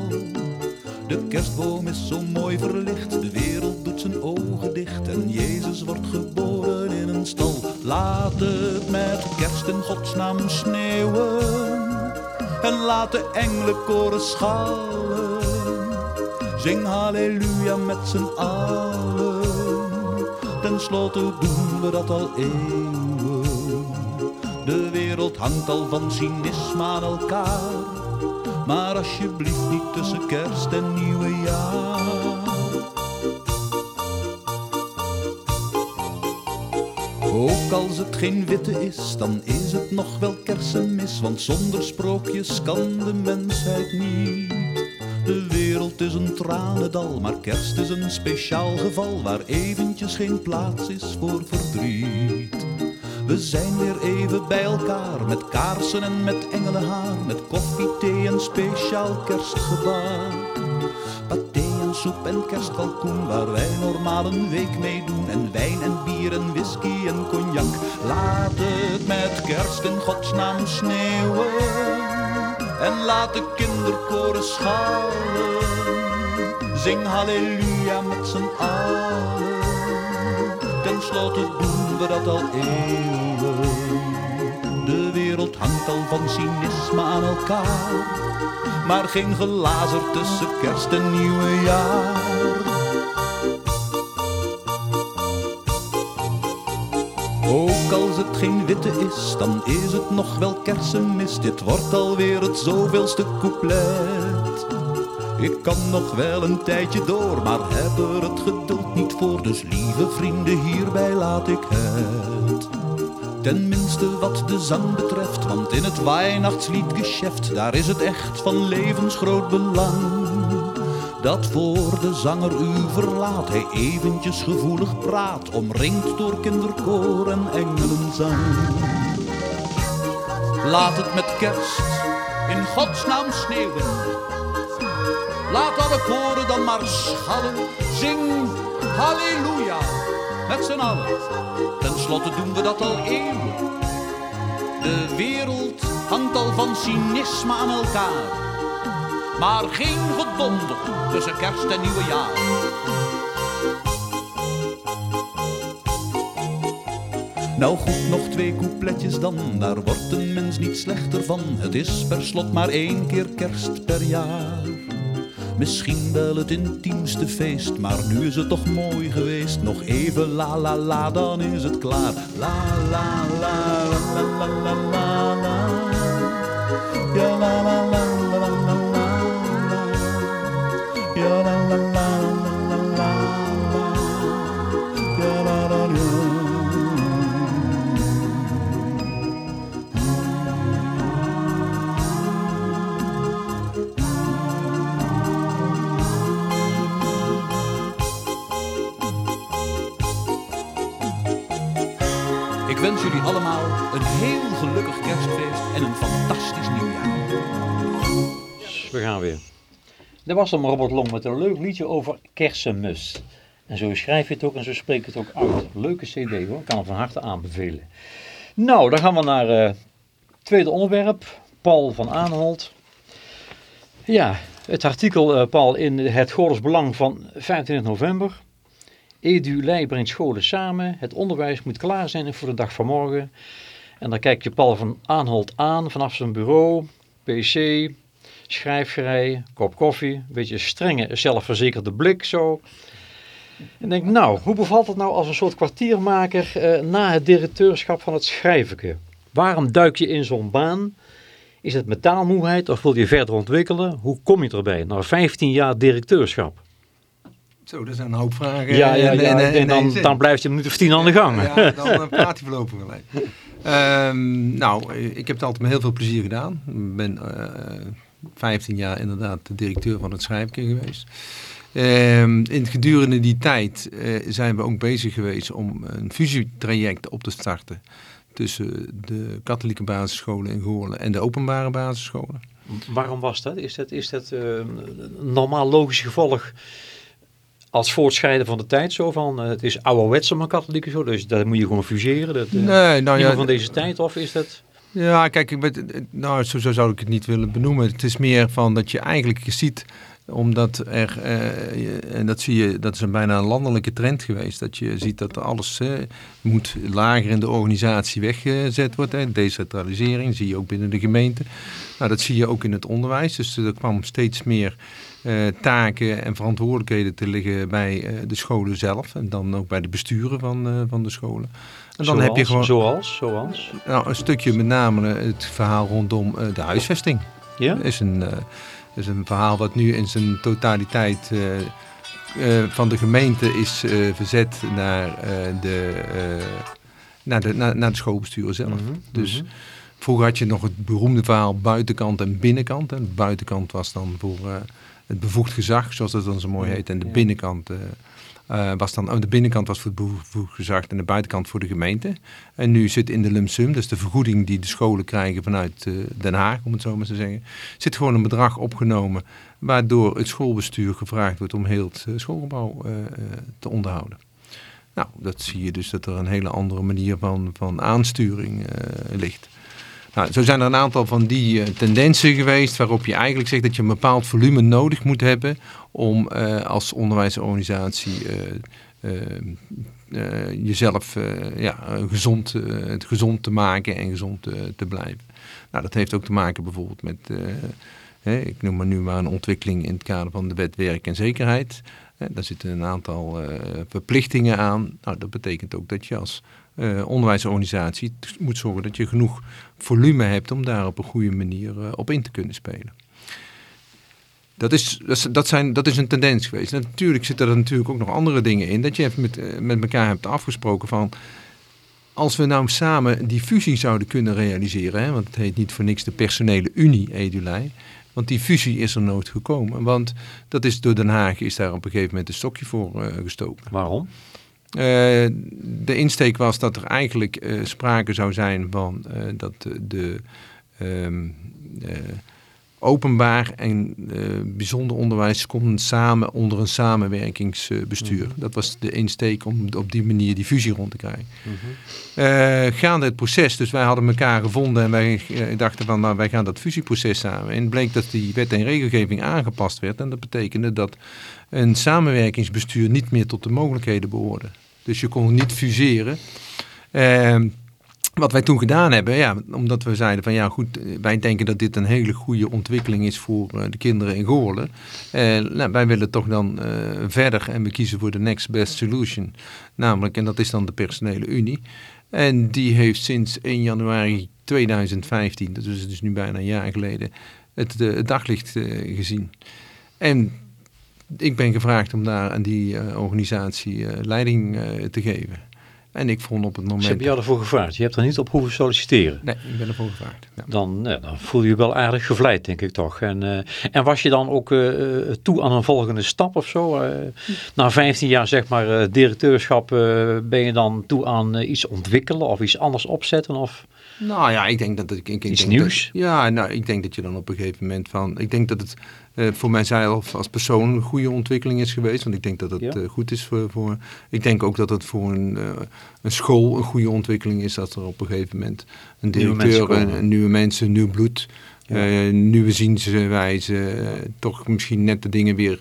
De kerstboom is zo mooi verlicht, de wereld doet zijn ogen dicht en Jezus wordt geboren in een stal. Laat het met kerst in godsnaam sneeuwen en laat de engelenkoren schallen. Zing halleluja met z'n allen, ten slotte doen we dat al eeuwen. De wereld hangt al van cynisme aan elkaar maar alsjeblieft niet tussen kerst en nieuwejaar. Ook als het geen witte is, dan is het nog wel kersenmis, want zonder sprookjes kan de mensheid niet. De wereld is een tranendal, maar kerst is een speciaal geval waar eventjes geen plaats is voor verdriet. We zijn weer even bij elkaar met kaarsen en met engelenhaar, met koffie, thee en speciaal kerstgebaar. Soep en kerstkalkoen waar wij normaal een week mee doen. En wijn en bier en whisky en cognac. Laat het met kerst in godsnaam sneeuwen. En laat de kinderkoren schalen. Zing halleluja met z'n allen. Ten slotte doen we dat al eeuwen. De wereld hangt al van cynisme aan elkaar. Maar geen glazer tussen kerst en nieuwejaar. Ook als het geen witte is, dan is het nog wel kersenmis. Dit wordt alweer het zoveelste couplet. Ik kan nog wel een tijdje door, maar heb er het geduld niet voor. Dus lieve vrienden, hierbij laat ik het. Tenminste wat de zang betreft, want in het Weihnachtsliedgeschäft, daar is het echt van levensgroot belang. Dat voor de zanger u verlaat, hij eventjes gevoelig praat, omringd door kinderkoor en engelenzang. Laat het met kerst in godsnaam sneeuwen Laat alle koren dan maar schallen. Zing halleluja met z'n allen. Ten slotte doen we dat al eeuwen. De wereld hangt al van cynisme aan elkaar. Maar geen gedonder tussen kerst en nieuwejaar. Nou goed, nog twee coupletjes dan, daar wordt een mens niet slechter van. Het is per slot maar één keer kerst per jaar. Misschien wel het intiemste feest, maar nu is het toch mooi geweest. Nog even la la la, dan is het klaar. La la la la la la la Dat was dan Robert Long met een leuk liedje over kersenmus. En zo schrijf je het ook en zo spreek het ook uit. Leuke cd hoor, kan hem van harte aanbevelen. Nou, dan gaan we naar eh, het tweede onderwerp. Paul van Aanholt. Ja, het artikel eh, Paul in het Goorles Belang van 25 november. Edu Leij brengt scholen samen. Het onderwijs moet klaar zijn voor de dag van morgen. En dan kijk je Paul van Aanholt aan vanaf zijn bureau, pc, schrijfgerij, kop koffie, een beetje strenge, zelfverzekerde blik zo. En denk, nou, hoe bevalt het nou als een soort kwartiermaker eh, na het directeurschap van het schrijverke? Waarom duik je in zo'n baan? Is het metaalmoeheid of wil je verder ontwikkelen? Hoe kom je erbij na 15 jaar directeurschap? Zo, dat zijn een hoop vragen. Ja, ja, ja. en één dan, dan blijft je een minuut of tien aan de gang. Ja, dan praat hij voorlopig wel even. Ehm, nou, ik heb het altijd met heel veel plezier gedaan. Ik ben eh 15 jaar inderdaad de directeur van het schrijfke geweest. Ehm, in gedurende die tijd eh, zijn we ook bezig geweest om een fusietraject op te starten tussen de katholieke basisscholen in Goorlen en de openbare basisscholen. Waarom was dat? Is dat, is dat eh, een normaal logisch gevolg als voortschrijden van de tijd zo van, eh, het is ouderwets om een katholieke school, dus dat moet je gewoon fuseren. Dat, eh, Nee, nou ja, van deze tijd of is dat... Ja, kijk, ik nou, zo, zo zou ik het niet willen benoemen. Het is meer van dat je eigenlijk ziet, omdat er, eh, en dat zie je, dat is een bijna een landelijke trend geweest, dat je ziet dat alles moet lager in de organisatie weggezet wordt. Decentralisering zie je ook binnen de gemeente. Nou, dat zie je ook in het onderwijs. Dus er kwam steeds meer eh, taken en verantwoordelijkheden te liggen bij eh, de scholen zelf en dan ook bij de besturen van, van de scholen. En dan zoals, heb je gewoon Zoals, zoals. nou, een stukje met name het verhaal rondom eh, de huisvesting. Ja? is een, eh, is een verhaal wat nu in zijn totaliteit eh, eh, van de gemeente is eh, verzet naar, eh, de, eh, naar, de, naar, naar de schoolbesturen zelf. Mhm, Dus mhm. vroeger had je nog het beroemde verhaal buitenkant en binnenkant. En de buitenkant was dan voor eh, het bevoegd gezag, zoals dat dan zo mooi heet. En de Ja. binnenkant eh, was dan, oh, de binnenkant was voor het gezag en de buitenkant voor de gemeente. En nu zit in de lump sum, dus de vergoeding die de scholen krijgen vanuit eh, Den Haag, om het zo maar te zeggen, zit gewoon een bedrag opgenomen waardoor het schoolbestuur gevraagd wordt om heel het eh, schoolgebouw te onderhouden. Nou, dat zie je dus dat er een hele andere manier van, van aansturing ligt. Nou, zo zijn er een aantal van die eh, tendensen geweest waarop je eigenlijk zegt dat je een bepaald volume nodig moet hebben om eh, als onderwijsorganisatie eh, jezelf ja, gezond, het gezond te maken en gezond te blijven. Nou, dat heeft ook te maken bijvoorbeeld met, ik noem maar nu maar een ontwikkeling in het kader van de wet werk en zekerheid. Daar zitten een aantal verplichtingen aan. Nou, dat betekent ook dat je als eh, onderwijsorganisatie moet zorgen dat je genoeg volume hebt om daar op een goede manier eh, op in te kunnen spelen. Dat is, dat, zijn, dat is een tendens geweest. Natuurlijk zitten er natuurlijk ook nog andere dingen in. Dat je even met, eh, met elkaar hebt afgesproken van... Als we nou samen die fusie zouden kunnen realiseren... Hè, want het heet niet voor niks de personele unie Edulei... Want die fusie is er nooit gekomen. Want dat is door Den Haag is daar op een gegeven moment een stokje voor gestoken. Waarom? Eh, de insteek was dat er eigenlijk eh, sprake zou zijn van eh, dat de, ehm, eh, openbaar en bijzonder onderwijs konden samen onder een samenwerkingsbestuur. Mhm. Dat was de insteek om op die manier die fusie rond te krijgen. Mm gaande het proces, dus wij hadden elkaar gevonden en wij dachten van nou wij gaan dat fusieproces samen. En bleek dat die wet en regelgeving aangepast werd en dat betekende dat een samenwerkingsbestuur niet meer tot de mogelijkheden behoorde. Dus je kon niet fuseren. Wat wij toen gedaan hebben, ja, omdat we zeiden van ja goed, wij denken dat dit een hele goede ontwikkeling is voor eh, de kinderen in Goorlen. Uh, nou, wij willen toch dan uh, verder en we kiezen voor de next best solution. Namelijk, en dat is dan de personele unie. En die heeft sinds 1 januari 2015, dat is dus nu bijna een jaar geleden, het, het daglicht gezien. En ik ben gevraagd om daar aan die organisatie leiding te geven. En ik vond op het moment... Ze hebben jou ervoor gevraagd? Je hebt er niet op hoeven solliciteren? Nee, ik ben ervoor gevraagd. Ja. Dan, dan, voel je je wel aardig gevleid, denk ik toch. En, uh, en was je dan ook uh, toe aan een volgende stap of zo? Uh, na 15 jaar zeg maar directeurschap ben je dan toe aan iets ontwikkelen of iets anders opzetten? Of... Nou ja, ik denk dat... Ik, ik, iets denk nieuws? Dat, ja, nou, ik denk dat je dan op een gegeven moment van... Ik denk dat het uh, voor mijzelf als persoon een goede ontwikkeling is geweest. Want ik denk dat het ja. uh, goed is voor, voor... Ik denk ook dat het voor een, uh, een school een goede ontwikkeling is. Dat er op een gegeven moment een directeur, nieuwe mensen, nieuwe mensen nieuw bloed, ja. nieuwe zienswijze, toch misschien net de dingen weer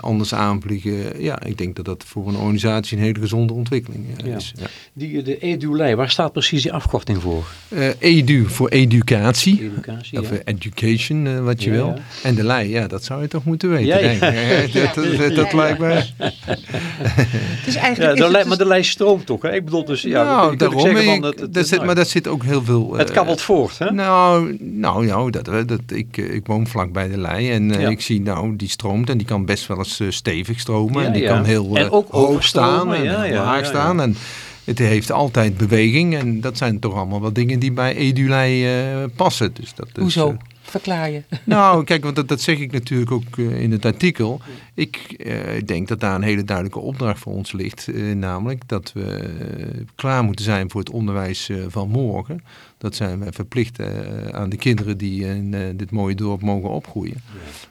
anders aanvliegen. Ja, ik denk dat dat voor een organisatie een hele gezonde ontwikkeling uh, is. Ja. Die, de EDU-lei, waar staat precies die afkorting voor? Uh, EDU voor educatie. educatie of education, wat je wil. En de lei, ja, dat zou je toch moeten weten. Ja, dat, dat, dat lijkt mij. is eigenlijk, ja, de lei, maar de lei stroomt toch? Hè? Ik bedoel dus, ja, nou, daarom, zeggen van dat, het, dat zit, maar dat zit ook heel veel... het kabbelt voort, hè? Nou, nou, nou dat, dat, ik, ik woon vlak bij de lei en ik zie nou, die stroomt en die kan best wel eens uh, stevig stromen. En die kan heel uh, hoog staan en ja, laag staan. En het heeft altijd beweging. En dat zijn toch allemaal wel dingen die bij Edulei uh, passen. Dus dat is, Hoezo? Verklaar je. Nou, kijk, want dat, dat zeg ik natuurlijk ook uh, in het artikel. Ik uh, denk dat daar een hele duidelijke opdracht voor ons ligt. Uh, namelijk dat we klaar moeten zijn voor het onderwijs van morgen. Dat zijn we verplicht aan de kinderen die in dit mooie dorp mogen opgroeien.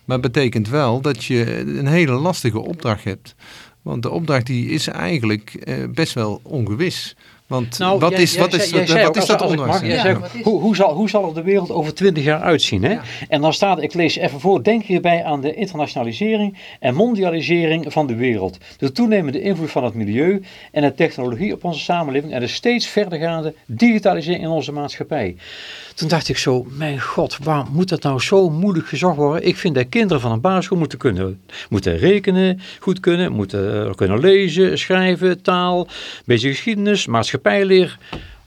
Maar het betekent wel dat je een hele lastige opdracht hebt. Want de opdracht die is eigenlijk best wel ongewis. Want nou, wat is, wat is, wat, wat is dat onderwijs? Ja, hoe, hoe, zal, hoe zal er de wereld over twintig jaar uitzien? Hè? Ja. En dan staat, ik lees even voor, denk hierbij aan de internationalisering en mondialisering van de wereld. De toenemende invloed van het milieu en de technologie op onze samenleving en de steeds verdergaande digitalisering in onze maatschappij. Toen dacht ik zo, mijn god, waarom moet dat nou zo moeilijk gezocht worden? Ik vind dat kinderen van een basisschool moeten kunnen moeten rekenen, goed kunnen, moeten kunnen lezen, schrijven, taal, beetje geschiedenis, maatschappijleer.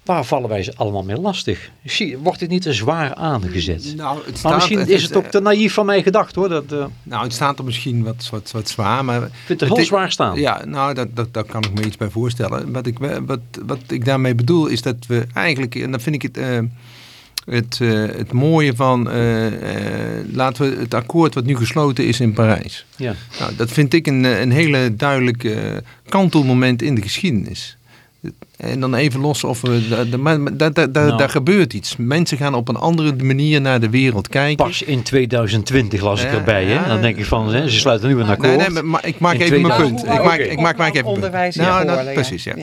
Waar vallen wij ze allemaal mee lastig? Wordt dit niet te zwaar aangezet? Nou, het staat, maar misschien is het ook te naïef van mij gedacht hoor. Dat, uh... Nou, het staat er misschien wat, wat, wat zwaar. Maar ik vind het heel zwaar staan. Ja, nou, dat, dat, daar kan ik me iets bij voorstellen. Wat ik, wat, wat ik daarmee bedoel is dat we eigenlijk, en dan vind ik het... Uh, het, uh, het mooie van, uh, uh, laten we het akkoord wat nu gesloten is in Parijs. Ja. Nou, dat vind ik een, een hele duidelijk kantelmoment in de geschiedenis. En dan even los of we. Daar, daar, daar, nou. gebeurt iets. Mensen gaan op een andere manier naar de wereld kijken. Pas in 2020 las ik erbij. hè? Dan denk ik van, hè, ze sluiten nu een akkoord. Nee, nee, maar ik maak even mijn punt. Ik maak, ik maak, maak even onderwijs nou, nou, Precies, ja.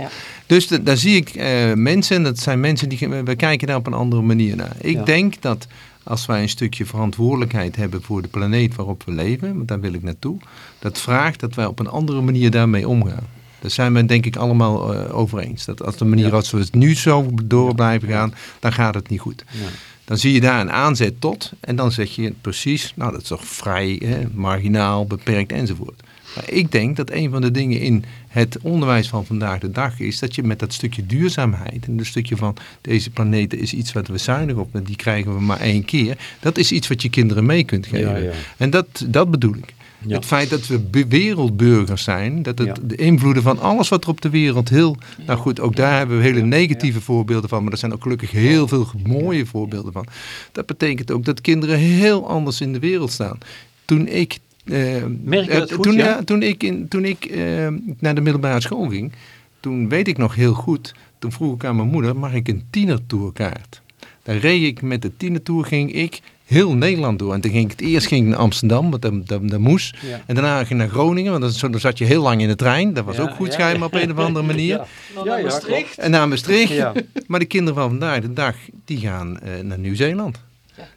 Dus daar zie ik uh, mensen, dat zijn mensen die. We kijken daar op een andere manier naar. Ik denk dat als wij een stukje verantwoordelijkheid hebben voor de planeet waarop we leven, want daar wil ik naartoe, dat vraagt dat wij op een andere manier daarmee omgaan. Daar zijn we denk ik allemaal uh, over eens. Dat als de manier ja. als we het nu zo door blijven gaan, dan gaat het niet goed. Ja. Dan zie je daar een aanzet tot en dan zeg je precies, nou dat is toch vrij, hè, marginaal, beperkt enzovoort. Maar ik denk dat een van de dingen in het onderwijs van vandaag de dag is dat je met dat stukje duurzaamheid en dat stukje van deze planeet is iets wat we zuinig op en die krijgen we maar één keer. Dat is iets wat je kinderen mee kunt geven. Ja, ja. En dat, dat bedoel ik. Ja. Het feit dat we wereldburgers zijn, dat het, ja. de invloeden van alles wat er op de wereld heel... Nou goed, ook daar hebben we hele negatieve voorbeelden van, maar er zijn ook gelukkig heel veel mooie voorbeelden van. Dat betekent ook dat kinderen heel anders in de wereld staan. Toen ik... Uh, Merk je dat goed, toen, ja? toen ik, in, toen ik uh, naar de middelbare school ging, toen weet ik nog heel goed, toen vroeg ik aan mijn moeder, mag ik een tienertourkaart? Daar reed ik met de tienertour, ging ik heel Nederland door. En toen ging ik het eerst ging ik naar Amsterdam, want dat, dat, dat moest. En daarna ging ik naar Groningen, want dan, zat je heel lang in de trein. Dat was ook goed schijnbaar op een of andere manier. Ja, Maastricht. En naar Maastricht. Maar de kinderen van vandaag de dag, die gaan uh, naar Nieuw-Zeeland.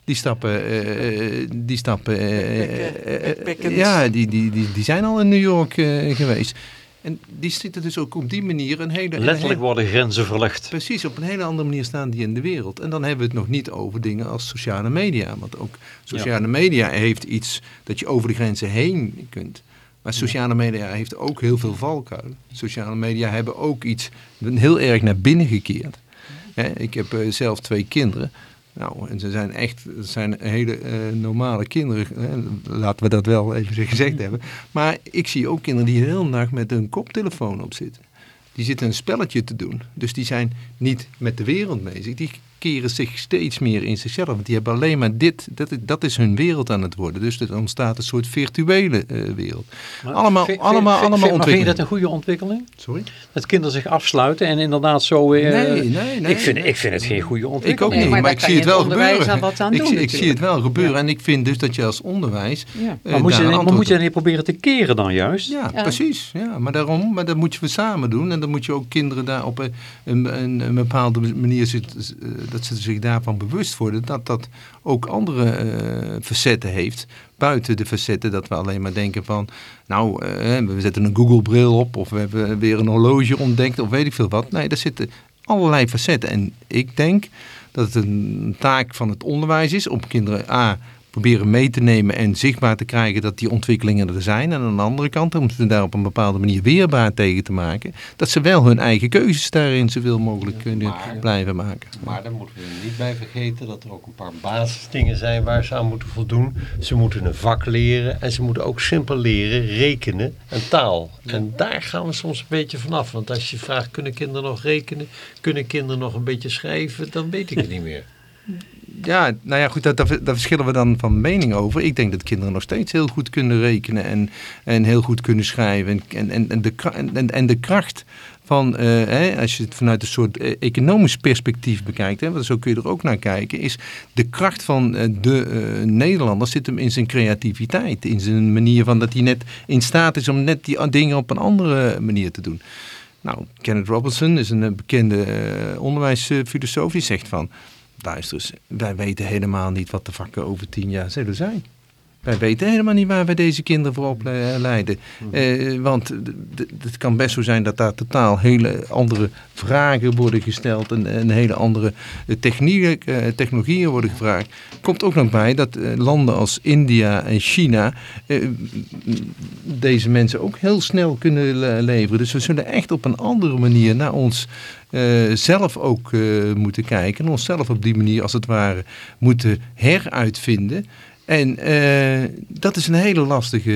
Die stappen, uh, die stappen, uh, ja, die, die, die, die zijn al in New York geweest. En die zitten dus ook op die manier een hele... Letterlijk worden grenzen verlegd. Precies, op een hele andere manier staan die in de wereld. En dan hebben we het nog niet over dingen als sociale media. Want ook sociale media heeft iets dat je over de grenzen heen kunt. Maar sociale media heeft ook heel veel valkuilen. Sociale media hebben ook iets heel erg naar binnen gekeerd. ik heb uh, zelf twee kinderen. Nou, en ze zijn echt, zijn hele uh, normale kinderen, hè? laten we dat wel even gezegd hebben. Maar ik zie ook kinderen die heel nacht met hun koptelefoon op zitten. Die zitten een spelletje te doen. Dus die zijn niet met de wereld bezig. Die keren zich steeds meer in zichzelf. Want die hebben alleen maar dit, dat, dat is hun wereld aan het worden. Dus er ontstaat een soort virtuele uh, wereld. Maar allemaal, vind, allemaal, vind, allemaal vind, vind je dat een goede ontwikkeling? Sorry? Dat kinderen zich afsluiten en inderdaad zo... Uh, nee, nee, nee. Ik vind, ik vind het geen goede ontwikkeling. Ik ook niet, nee, maar, ik zie het wel gebeuren. Wat aan ik, doen, ik zie het wel gebeuren. Ja. En ik vind dus dat je als onderwijs... Ja. Uh, maar moet je, maar moet je dan niet proberen te keren dan juist? Ja, ja, precies. Ja, maar daarom, maar dat moeten we samen doen. En dan moet je ook kinderen daar op een, een, een, een bepaalde manier... Dat ze zich daarvan bewust worden dat dat ook andere uh, facetten heeft. Buiten de facetten dat we alleen maar denken van, nou, uh, we zetten een Google bril op of we hebben weer een horloge ontdekt of weet ik veel wat. Nee, daar zitten allerlei facetten. En ik denk dat het een taak van het onderwijs is om kinderen A proberen mee te nemen en zichtbaar te krijgen dat die ontwikkelingen er zijn. En aan de andere kant om ze daar op een bepaalde manier weerbaar tegen te maken. Dat ze wel hun eigen keuzes daarin zoveel mogelijk kunnen maar, blijven maken. Maar dan moeten we er niet bij vergeten dat er ook een paar basisdingen zijn waar ze aan moeten voldoen. Ze moeten een vak leren en ze moeten ook simpel leren rekenen en taal. En daar gaan we soms een beetje vanaf. Want als je vraagt, kunnen kinderen nog rekenen? Kunnen kinderen nog een beetje schrijven? Dan weet ik het niet meer. Ja, nou ja, goed, daar, daar, verschillen we dan van mening over. Ik denk dat kinderen nog steeds heel goed kunnen rekenen en, en heel goed kunnen schrijven. En, en, en, de, en, en de kracht van, uh, hè, als je het vanuit een soort uh, economisch perspectief bekijkt, hè, want zo kun je er ook naar kijken, is de kracht van uh, de Nederlander zit hem in zijn creativiteit. In zijn manier van dat hij net in staat is om net die dingen op een andere manier te doen. Nou, Kenneth Robinson is een bekende onderwijsfilosoof, die zegt van luister eens, wij weten helemaal niet wat de vakken over tien jaar zullen zijn. Wij weten helemaal niet waar we deze kinderen voor opleiden. Eh, want het kan best zo zijn dat daar totaal hele andere vragen worden gesteld en, en hele andere techniek, uh, technologieën worden gevraagd. Komt ook nog bij dat uh, landen als India en China deze mensen ook heel snel kunnen le leveren. Dus we zullen echt op een andere manier naar ons uh, zelf ook uh, moeten kijken. En onszelf op die manier als het ware moeten heruitvinden. En uh, dat is een hele, lastige,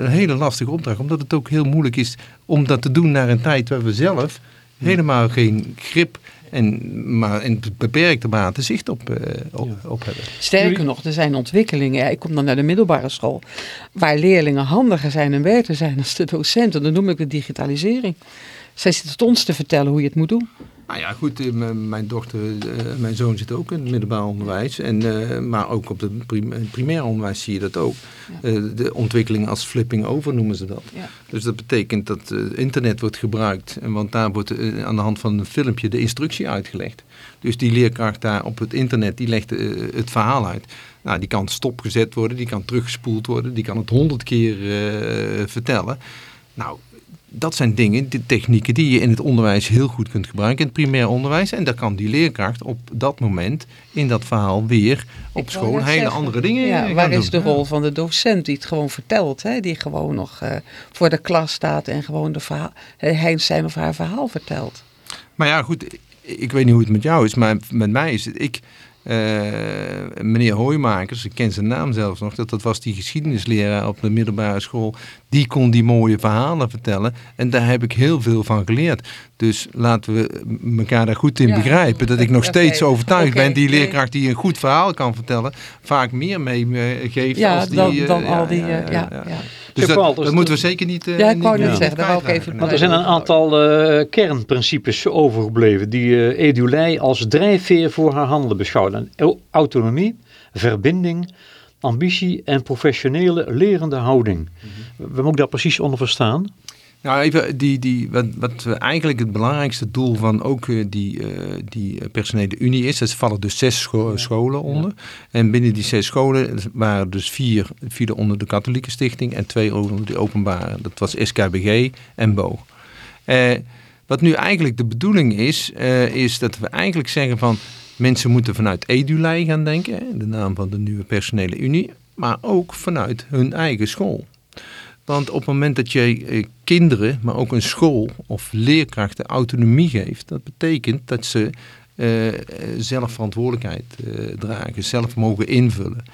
een hele lastige opdracht. Omdat het ook heel moeilijk is om dat te doen naar een tijd waar we zelf helemaal geen grip en maar in beperkte mate zicht op, uh, op, ja. op, hebben. Sterker nog, er zijn ontwikkelingen. Ja, ik kom dan naar de middelbare school. Waar leerlingen handiger zijn en beter zijn als de docenten. Dan noem ik het digitalisering. Zij zit het ons te vertellen hoe je het moet doen. Nou ja, goed, mijn dochter, mijn zoon zit ook in het middelbaar onderwijs. En, maar ook op het primair onderwijs zie je dat ook. Ja. de ontwikkeling als flipping over noemen ze dat. Ja. Dus dat betekent dat internet wordt gebruikt. Want daar wordt aan de hand van een filmpje de instructie uitgelegd. Dus die leerkracht daar op het internet, die legt het verhaal uit. Nou, die kan stopgezet worden, die kan teruggespoeld worden, die kan het honderd keer vertellen. Nou, dat zijn dingen, de technieken die je in het onderwijs heel goed kunt gebruiken, in het primair onderwijs. En daar kan die leerkracht op dat moment in dat verhaal weer op school hele zeggen, andere dingen ja, Waar is de rol van de docent die het gewoon vertelt, hè? die gewoon nog uh, voor de klas staat en gewoon de verhaal, hij zijn of haar verhaal vertelt? Maar ja, goed, ik weet niet hoe het met jou is, maar met mij is het, ik... Uh, meneer Hooimakers, ik ken zijn naam zelfs nog, dat, dat was die geschiedenisleraar op de middelbare school. Die kon die mooie verhalen vertellen en daar heb ik heel veel van geleerd. Dus laten we elkaar daar goed in ja, begrijpen. Dat ik nog steeds okay. overtuigd okay, ben, die leerkracht die een goed verhaal kan vertellen, vaak meer meegeeft ja, als die... Dan, dan uh, al die ja, ja, ja. Dus dat, dat, moeten we zeker niet. Uh, ja, ik wou niet net zeggen, daar wou ik even. Want er zijn een aantal uh, kernprincipes overgebleven die uh, Edulei als drijfveer voor haar handelen beschouwde. Autonomie, verbinding, ambitie en professionele lerende houding. Mm We moeten daar precies onder verstaan? Nou, even die, die, wat, wat eigenlijk het belangrijkste doel van ook eh, die, uh, die personele unie is, er vallen dus zes scholen onder. En binnen die zes scholen waren dus vier vielen onder de katholieke stichting en twee onder de openbare. Dat was SKBG en BO. Uh, wat nu eigenlijk de bedoeling is, is dat we eigenlijk zeggen van mensen moeten vanuit EduLei gaan denken, de naam van de nieuwe personele unie, maar ook vanuit hun eigen school. Want op het moment dat je eh, kinderen, maar ook een school of leerkrachten autonomie geeft, dat betekent dat ze uh, zelf verantwoordelijkheid uh, dragen, zelf mogen invullen.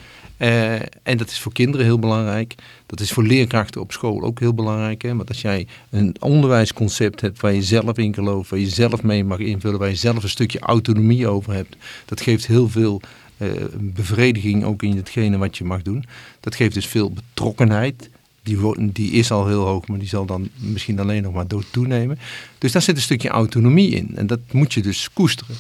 En dat is voor kinderen heel belangrijk. Dat is voor leerkrachten op school ook heel belangrijk. Hè? Want als jij een onderwijsconcept hebt waar je zelf in gelooft, waar je zelf mee mag invullen, waar je zelf een stukje autonomie over hebt, dat geeft heel veel bevrediging ook in hetgene wat je mag doen. Dat geeft dus veel betrokkenheid die, die is al heel hoog, maar die zal dan misschien alleen nog maar door toenemen. Dus daar zit een stukje autonomie in. En dat moet je dus koesteren.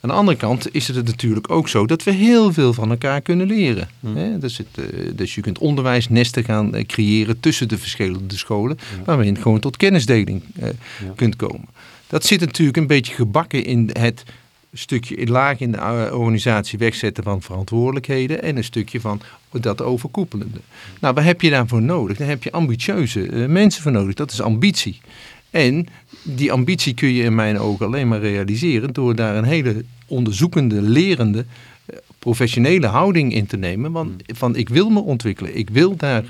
Aan de andere kant is het natuurlijk ook zo dat we heel veel van elkaar kunnen leren. Hmm. Dus, het, eh, dus, je kunt onderwijsnesten gaan eh, creëren tussen de verschillende scholen, waarmee je gewoon tot kennisdeling eh, kunt komen. Dat zit natuurlijk een beetje gebakken in het stukje laag in de eh, organisatie wegzetten van verantwoordelijkheden en een stukje van dat overkoepelende. Nou, wat heb je daarvoor nodig? Daar heb je ambitieuze uh, mensen voor nodig. Dat is ambitie. En die ambitie kun je in mijn ogen alleen maar realiseren door daar een hele onderzoekende, lerende, eh, professionele houding in te nemen. Want van ik wil me ontwikkelen, ik wil daar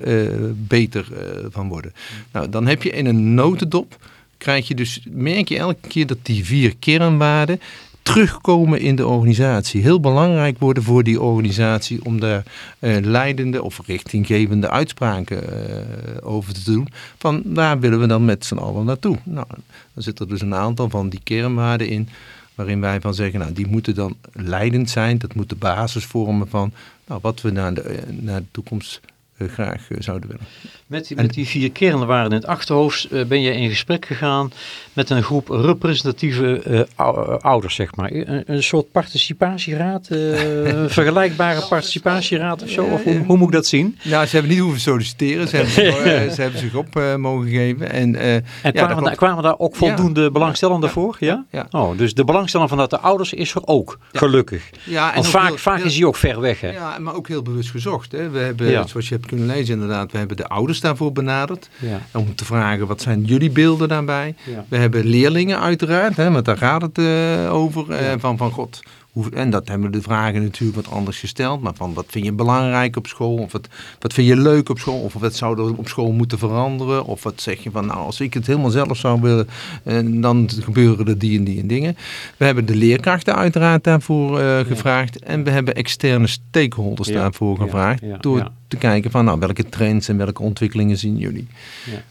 beter van worden. Nou, dan heb je in een notendop krijg je dus, merk je elke keer dat die vier kernwaarden terugkomen in de organisatie. Heel belangrijk worden voor die organisatie om daar uh, leidende of richtinggevende uitspraken uh, over te doen. Van waar willen we dan met z'n allen naartoe? Nou, dan zit er dus een aantal van die kernwaarden in. Waarin wij van zeggen, nou, die moeten dan leidend zijn. Dat moet de basis vormen van nou, wat we naar de, eh, naar de toekomst graag zouden willen. Met die, met die vier kernwaarden in het achterhoofd ben je in gesprek gegaan met een groep representatieve uh, ouders, zeg maar. Een, een soort participatieraad, uh, een vergelijkbare participatieraad of zo? Of hoe, hoe, moet ik dat zien? Nou, ze hebben niet hoeven solliciteren. Ze hebben, ze hebben zich op mogen geven. En, en ja, kwamen, daar, kwamen, daar ook voldoende ja. belangstellenden voor? Ja? Oh, dus de belangstelling vanuit de ouders is er ook, gelukkig. Ja, en Want vaak, heel, vaak is die ook ver weg. Hè? Ja, maar ook heel bewust gezocht. Hè? We hebben, zoals je hebt kunnen lezen inderdaad, we hebben de ouders daarvoor benaderd. Om te vragen, wat zijn jullie beelden daarbij? We hebben hebben leerlingen uiteraard, hè, want daar gaat het uh, over. Uh, van, van god, en dat hebben de vragen natuurlijk wat anders gesteld. Maar van wat vind je belangrijk op school? Of wat, wat vind je leuk op school? Of wat zou er op school moeten veranderen? Of wat zeg je van nou als ik het helemaal zelf zou willen, en dan gebeuren er die en die en dingen. We hebben de leerkrachten uiteraard daarvoor uh, gevraagd. En we hebben externe stakeholders daarvoor gevraagd. door te kijken van nou, welke trends en welke ontwikkelingen zien jullie.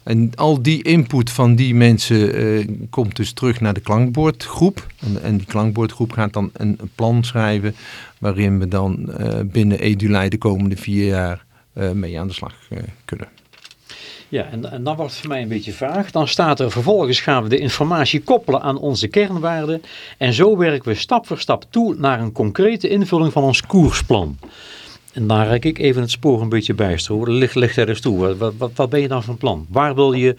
En al die input van die mensen uh, komt dus terug naar de klankbordgroep. En, en die klankbordgroep gaat dan een plan schrijven waarin we dan uh, binnen EduLei de komende vier jaar uh, mee aan de slag uh, kunnen. Ja, en, en, dan wordt het voor mij een beetje vaag. Dan staat er vervolgens gaan we de informatie koppelen aan onze kernwaarden. En zo werken we stap voor stap toe naar een concrete invulling van ons koersplan. En daar rek ik even het spoor een beetje bijster. Ligt, ligt er eens toe. Wat, wat, wat ben je dan van plan? Waar wil je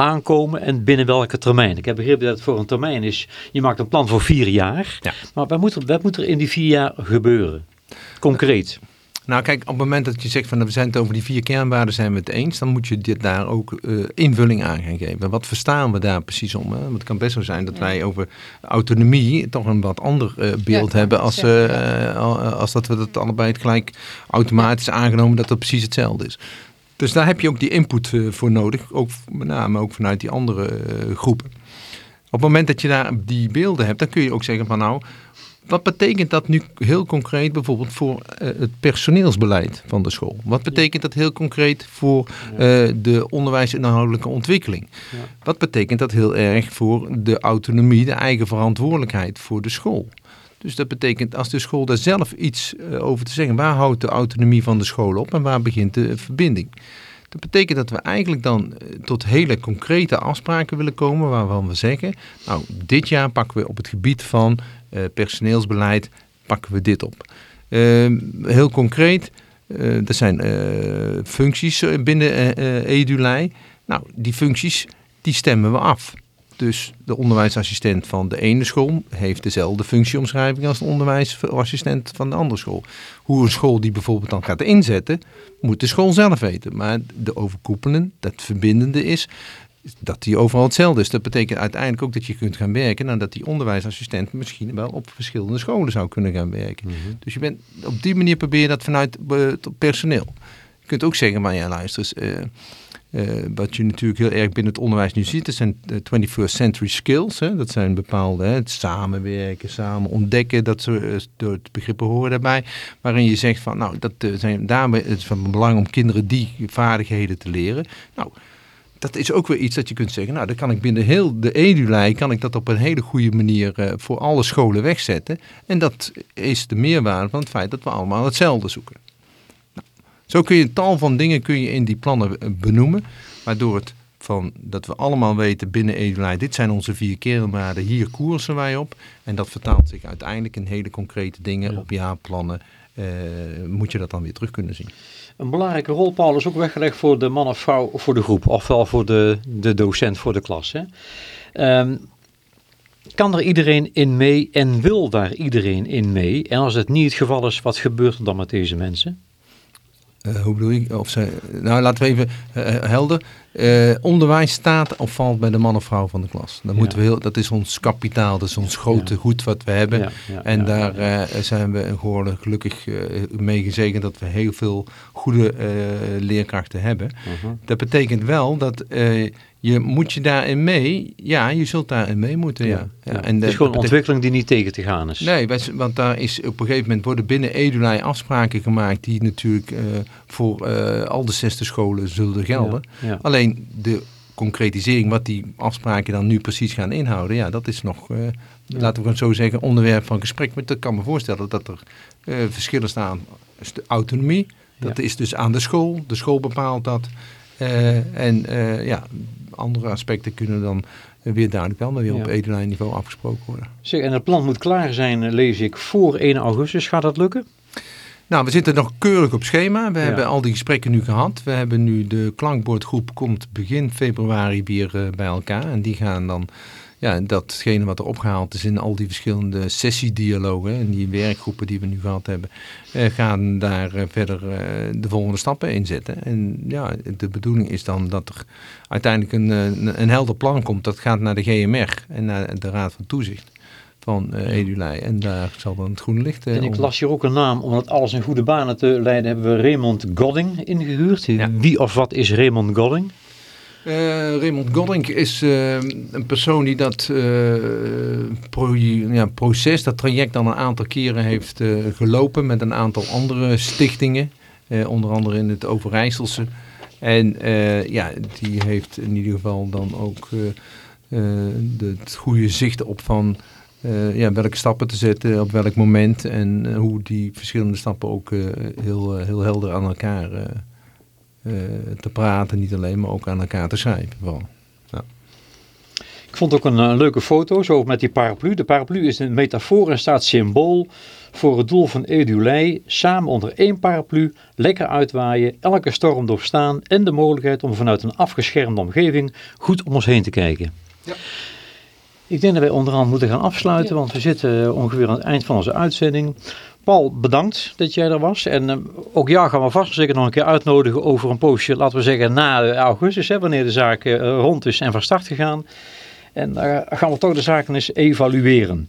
aankomen en binnen welke termijn. Ik heb begrepen dat het voor een termijn is, je maakt een plan voor vier jaar. Ja. Maar wat moet, er, wat moet er in die vier jaar gebeuren? Concreet. Nou kijk, op het moment dat je zegt van we zijn het over die vier kernwaarden zijn we het eens, dan moet je dit daar ook uh, invulling aan gaan geven. Wat verstaan we daar precies om? Hè? Want het kan best zo zijn dat wij over autonomie toch een wat ander uh, beeld hebben als, uh, als dat we dat allebei het gelijk automatisch aangenomen dat het precies hetzelfde is. Dus daar heb je ook die input eh, voor nodig, ook met name ook vanuit die andere eh, groepen. Op het moment dat je daar die beelden hebt, dan kun je ook zeggen van nou, wat betekent dat nu heel concreet bijvoorbeeld voor uh, het personeelsbeleid van de school? Wat betekent dat heel concreet voor uh, de onderwijsinhoudelijke ontwikkeling? Wat betekent dat heel erg voor de autonomie, de eigen verantwoordelijkheid voor de school? Dus dat betekent als de school daar zelf iets eh, over te zeggen, waar houdt de autonomie van de school op en waar begint de verbinding? Dat betekent dat we eigenlijk dan eh, tot hele concrete afspraken willen komen waarvan we zeggen, nou dit jaar pakken we op het gebied van uh, personeelsbeleid, pakken we dit op. Ehm, heel concreet, er zijn functies binnen Edulei. Nou, die functies die stemmen we af. Dus de onderwijsassistent van de ene school heeft dezelfde functieomschrijving als de onderwijsassistent van de andere school. Hoe een school die bijvoorbeeld dan gaat inzetten, moet de school zelf weten. Maar de overkoepelende, dat verbindende is, dat die overal hetzelfde is. Dat betekent uiteindelijk ook dat je kunt gaan werken en dat die onderwijsassistent misschien wel op verschillende scholen zou kunnen gaan werken. Mhm. Dus je bent, op die manier probeer je dat vanuit het personeel. Je kunt ook zeggen, maar ja luister eens, uh, wat je natuurlijk heel erg binnen het onderwijs nu ziet, dat zijn 21st century skills. Hè? Dat zijn bepaalde, het samenwerken, samen ontdekken, dat soort uh, begrippen horen daarbij. Waarin je zegt van, nou, dat zijn, het is van belang om kinderen die vaardigheden te leren. Nou, dat is ook weer iets dat je kunt zeggen, nou, dan kan ik binnen heel de edulei, kan ik dat op een hele goede manier voor alle scholen wegzetten. En dat is de meerwaarde van het feit dat we allemaal hetzelfde zoeken. Zo kun je een tal van dingen kun je in die plannen eh, benoemen, waardoor het van dat we allemaal weten binnen Edelij, dit zijn onze vier kernwaarden, hier koersen wij op. En dat vertaalt zich uiteindelijk in hele concrete dingen op jaarplannen. Uh, moet je dat dan weer terug kunnen zien. Een belangrijke rol, Paul, is ook weggelegd voor de man of vrouw voor de groep, ofwel voor de, de docent voor de klas. Hè? Um, kan er iedereen in mee en wil daar iedereen in mee? En als het niet het geval is, wat gebeurt er dan met deze mensen? Uh, hoe bedoel je? Of ze, nou, laten we even uh, helder. Uh, onderwijs staat of valt bij de man of vrouw van de klas. Dan moeten we heel, dat is ons kapitaal, dat is ons grote goed wat we hebben. en daar zijn we gewoon gelukkig mee gezegend dat we heel veel goede leerkrachten hebben. -huh. Dat betekent wel dat je moet je daarin mee, ja, je zult daarin mee moeten, ja. ja. En het is gewoon een ontwikkeling die niet tegen te gaan is. Nee, want daar is op een gegeven moment worden binnen Edulei afspraken gemaakt die natuurlijk voor al de zesde scholen zullen gelden. Alleen de concretisering, wat die afspraken dan nu precies gaan inhouden, ja, dat is nog, uh, laten we het zo zeggen, onderwerp van gesprek. Maar ik kan me voorstellen dat er verschillen staan. Dus de autonomie, dat is dus aan de school. De school bepaalt dat. en ja, andere aspecten kunnen dan weer duidelijk wel, maar weer op edelijn niveau afgesproken worden. Zeg, en het plan moet klaar zijn, eh, lees ik, voor 1 augustus. Gaat dat lukken? Nou, we zitten nog keurig op schema. We hebben al die gesprekken nu gehad. We hebben nu de klankbordgroep komt begin februari weer uh, bij elkaar. En die gaan dan ja, datgene wat er opgehaald is in al die verschillende sessiedialogen en die werkgroepen die we nu gehad hebben, eh, gaan daar eh, verder eh, de volgende stappen in zetten. En ja, de bedoeling is dan dat er uiteindelijk een, een helder plan komt. Dat gaat naar de GMR en naar de Raad van Toezicht van uh, Edulei. En daar zal dan het groene licht... Uh, en ik las hier ook een naam, om het alles in goede banen te leiden, hebben we Raymond Godding ingehuurd. Wie of wat is Raymond Godding? Uh, Raymond Godding is uh, een persoon die dat uh, pro ja, proces, dat traject dan een aantal keren heeft gelopen met een aantal andere stichtingen. onder andere in het Overijsselse. En ja, die heeft in ieder geval dan ook de, het goede zicht op van ja, welke stappen te zetten, op welk moment. En hoe die verschillende stappen ook heel, heel helder aan elkaar eh, te praten, niet alleen, maar ook aan elkaar te schrijven. Vooral. Ja. Ik vond ook een, een, leuke foto, zo met die paraplu. De paraplu is een metafoor en staat symbool voor het doel van Edulei. Samen onder één paraplu, lekker uitwaaien, elke storm doorstaan en de mogelijkheid om vanuit een afgeschermde omgeving goed om ons heen te kijken. Ja. Ik denk dat wij onderhand moeten gaan afsluiten, want we zitten ongeveer aan het eind van onze uitzending. Paul, bedankt dat jij er was. En uh, ook jou gaan we vast zeker nog een keer uitnodigen over een poosje, laten we zeggen na eh, augustus, hè, wanneer de zaak uh, rond is en van start gegaan. En dan gaan we toch de zaken eens evalueren.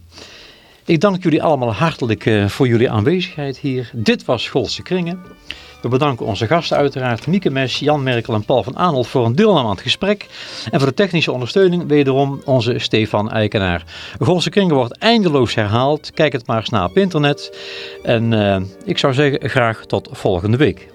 Ik dank jullie allemaal hartelijk voor jullie aanwezigheid hier. Dit was Golse Kringen. We bedanken onze gasten uiteraard, Mieke Mes, Jan Merkel en Paul van Aanholt voor een deelname aan het gesprek. En voor de technische ondersteuning wederom onze Stefan Eikenaar. Golse Kringen wordt eindeloos herhaald. Kijk het maar eens na op internet. En uh, ik zou zeggen graag tot volgende week.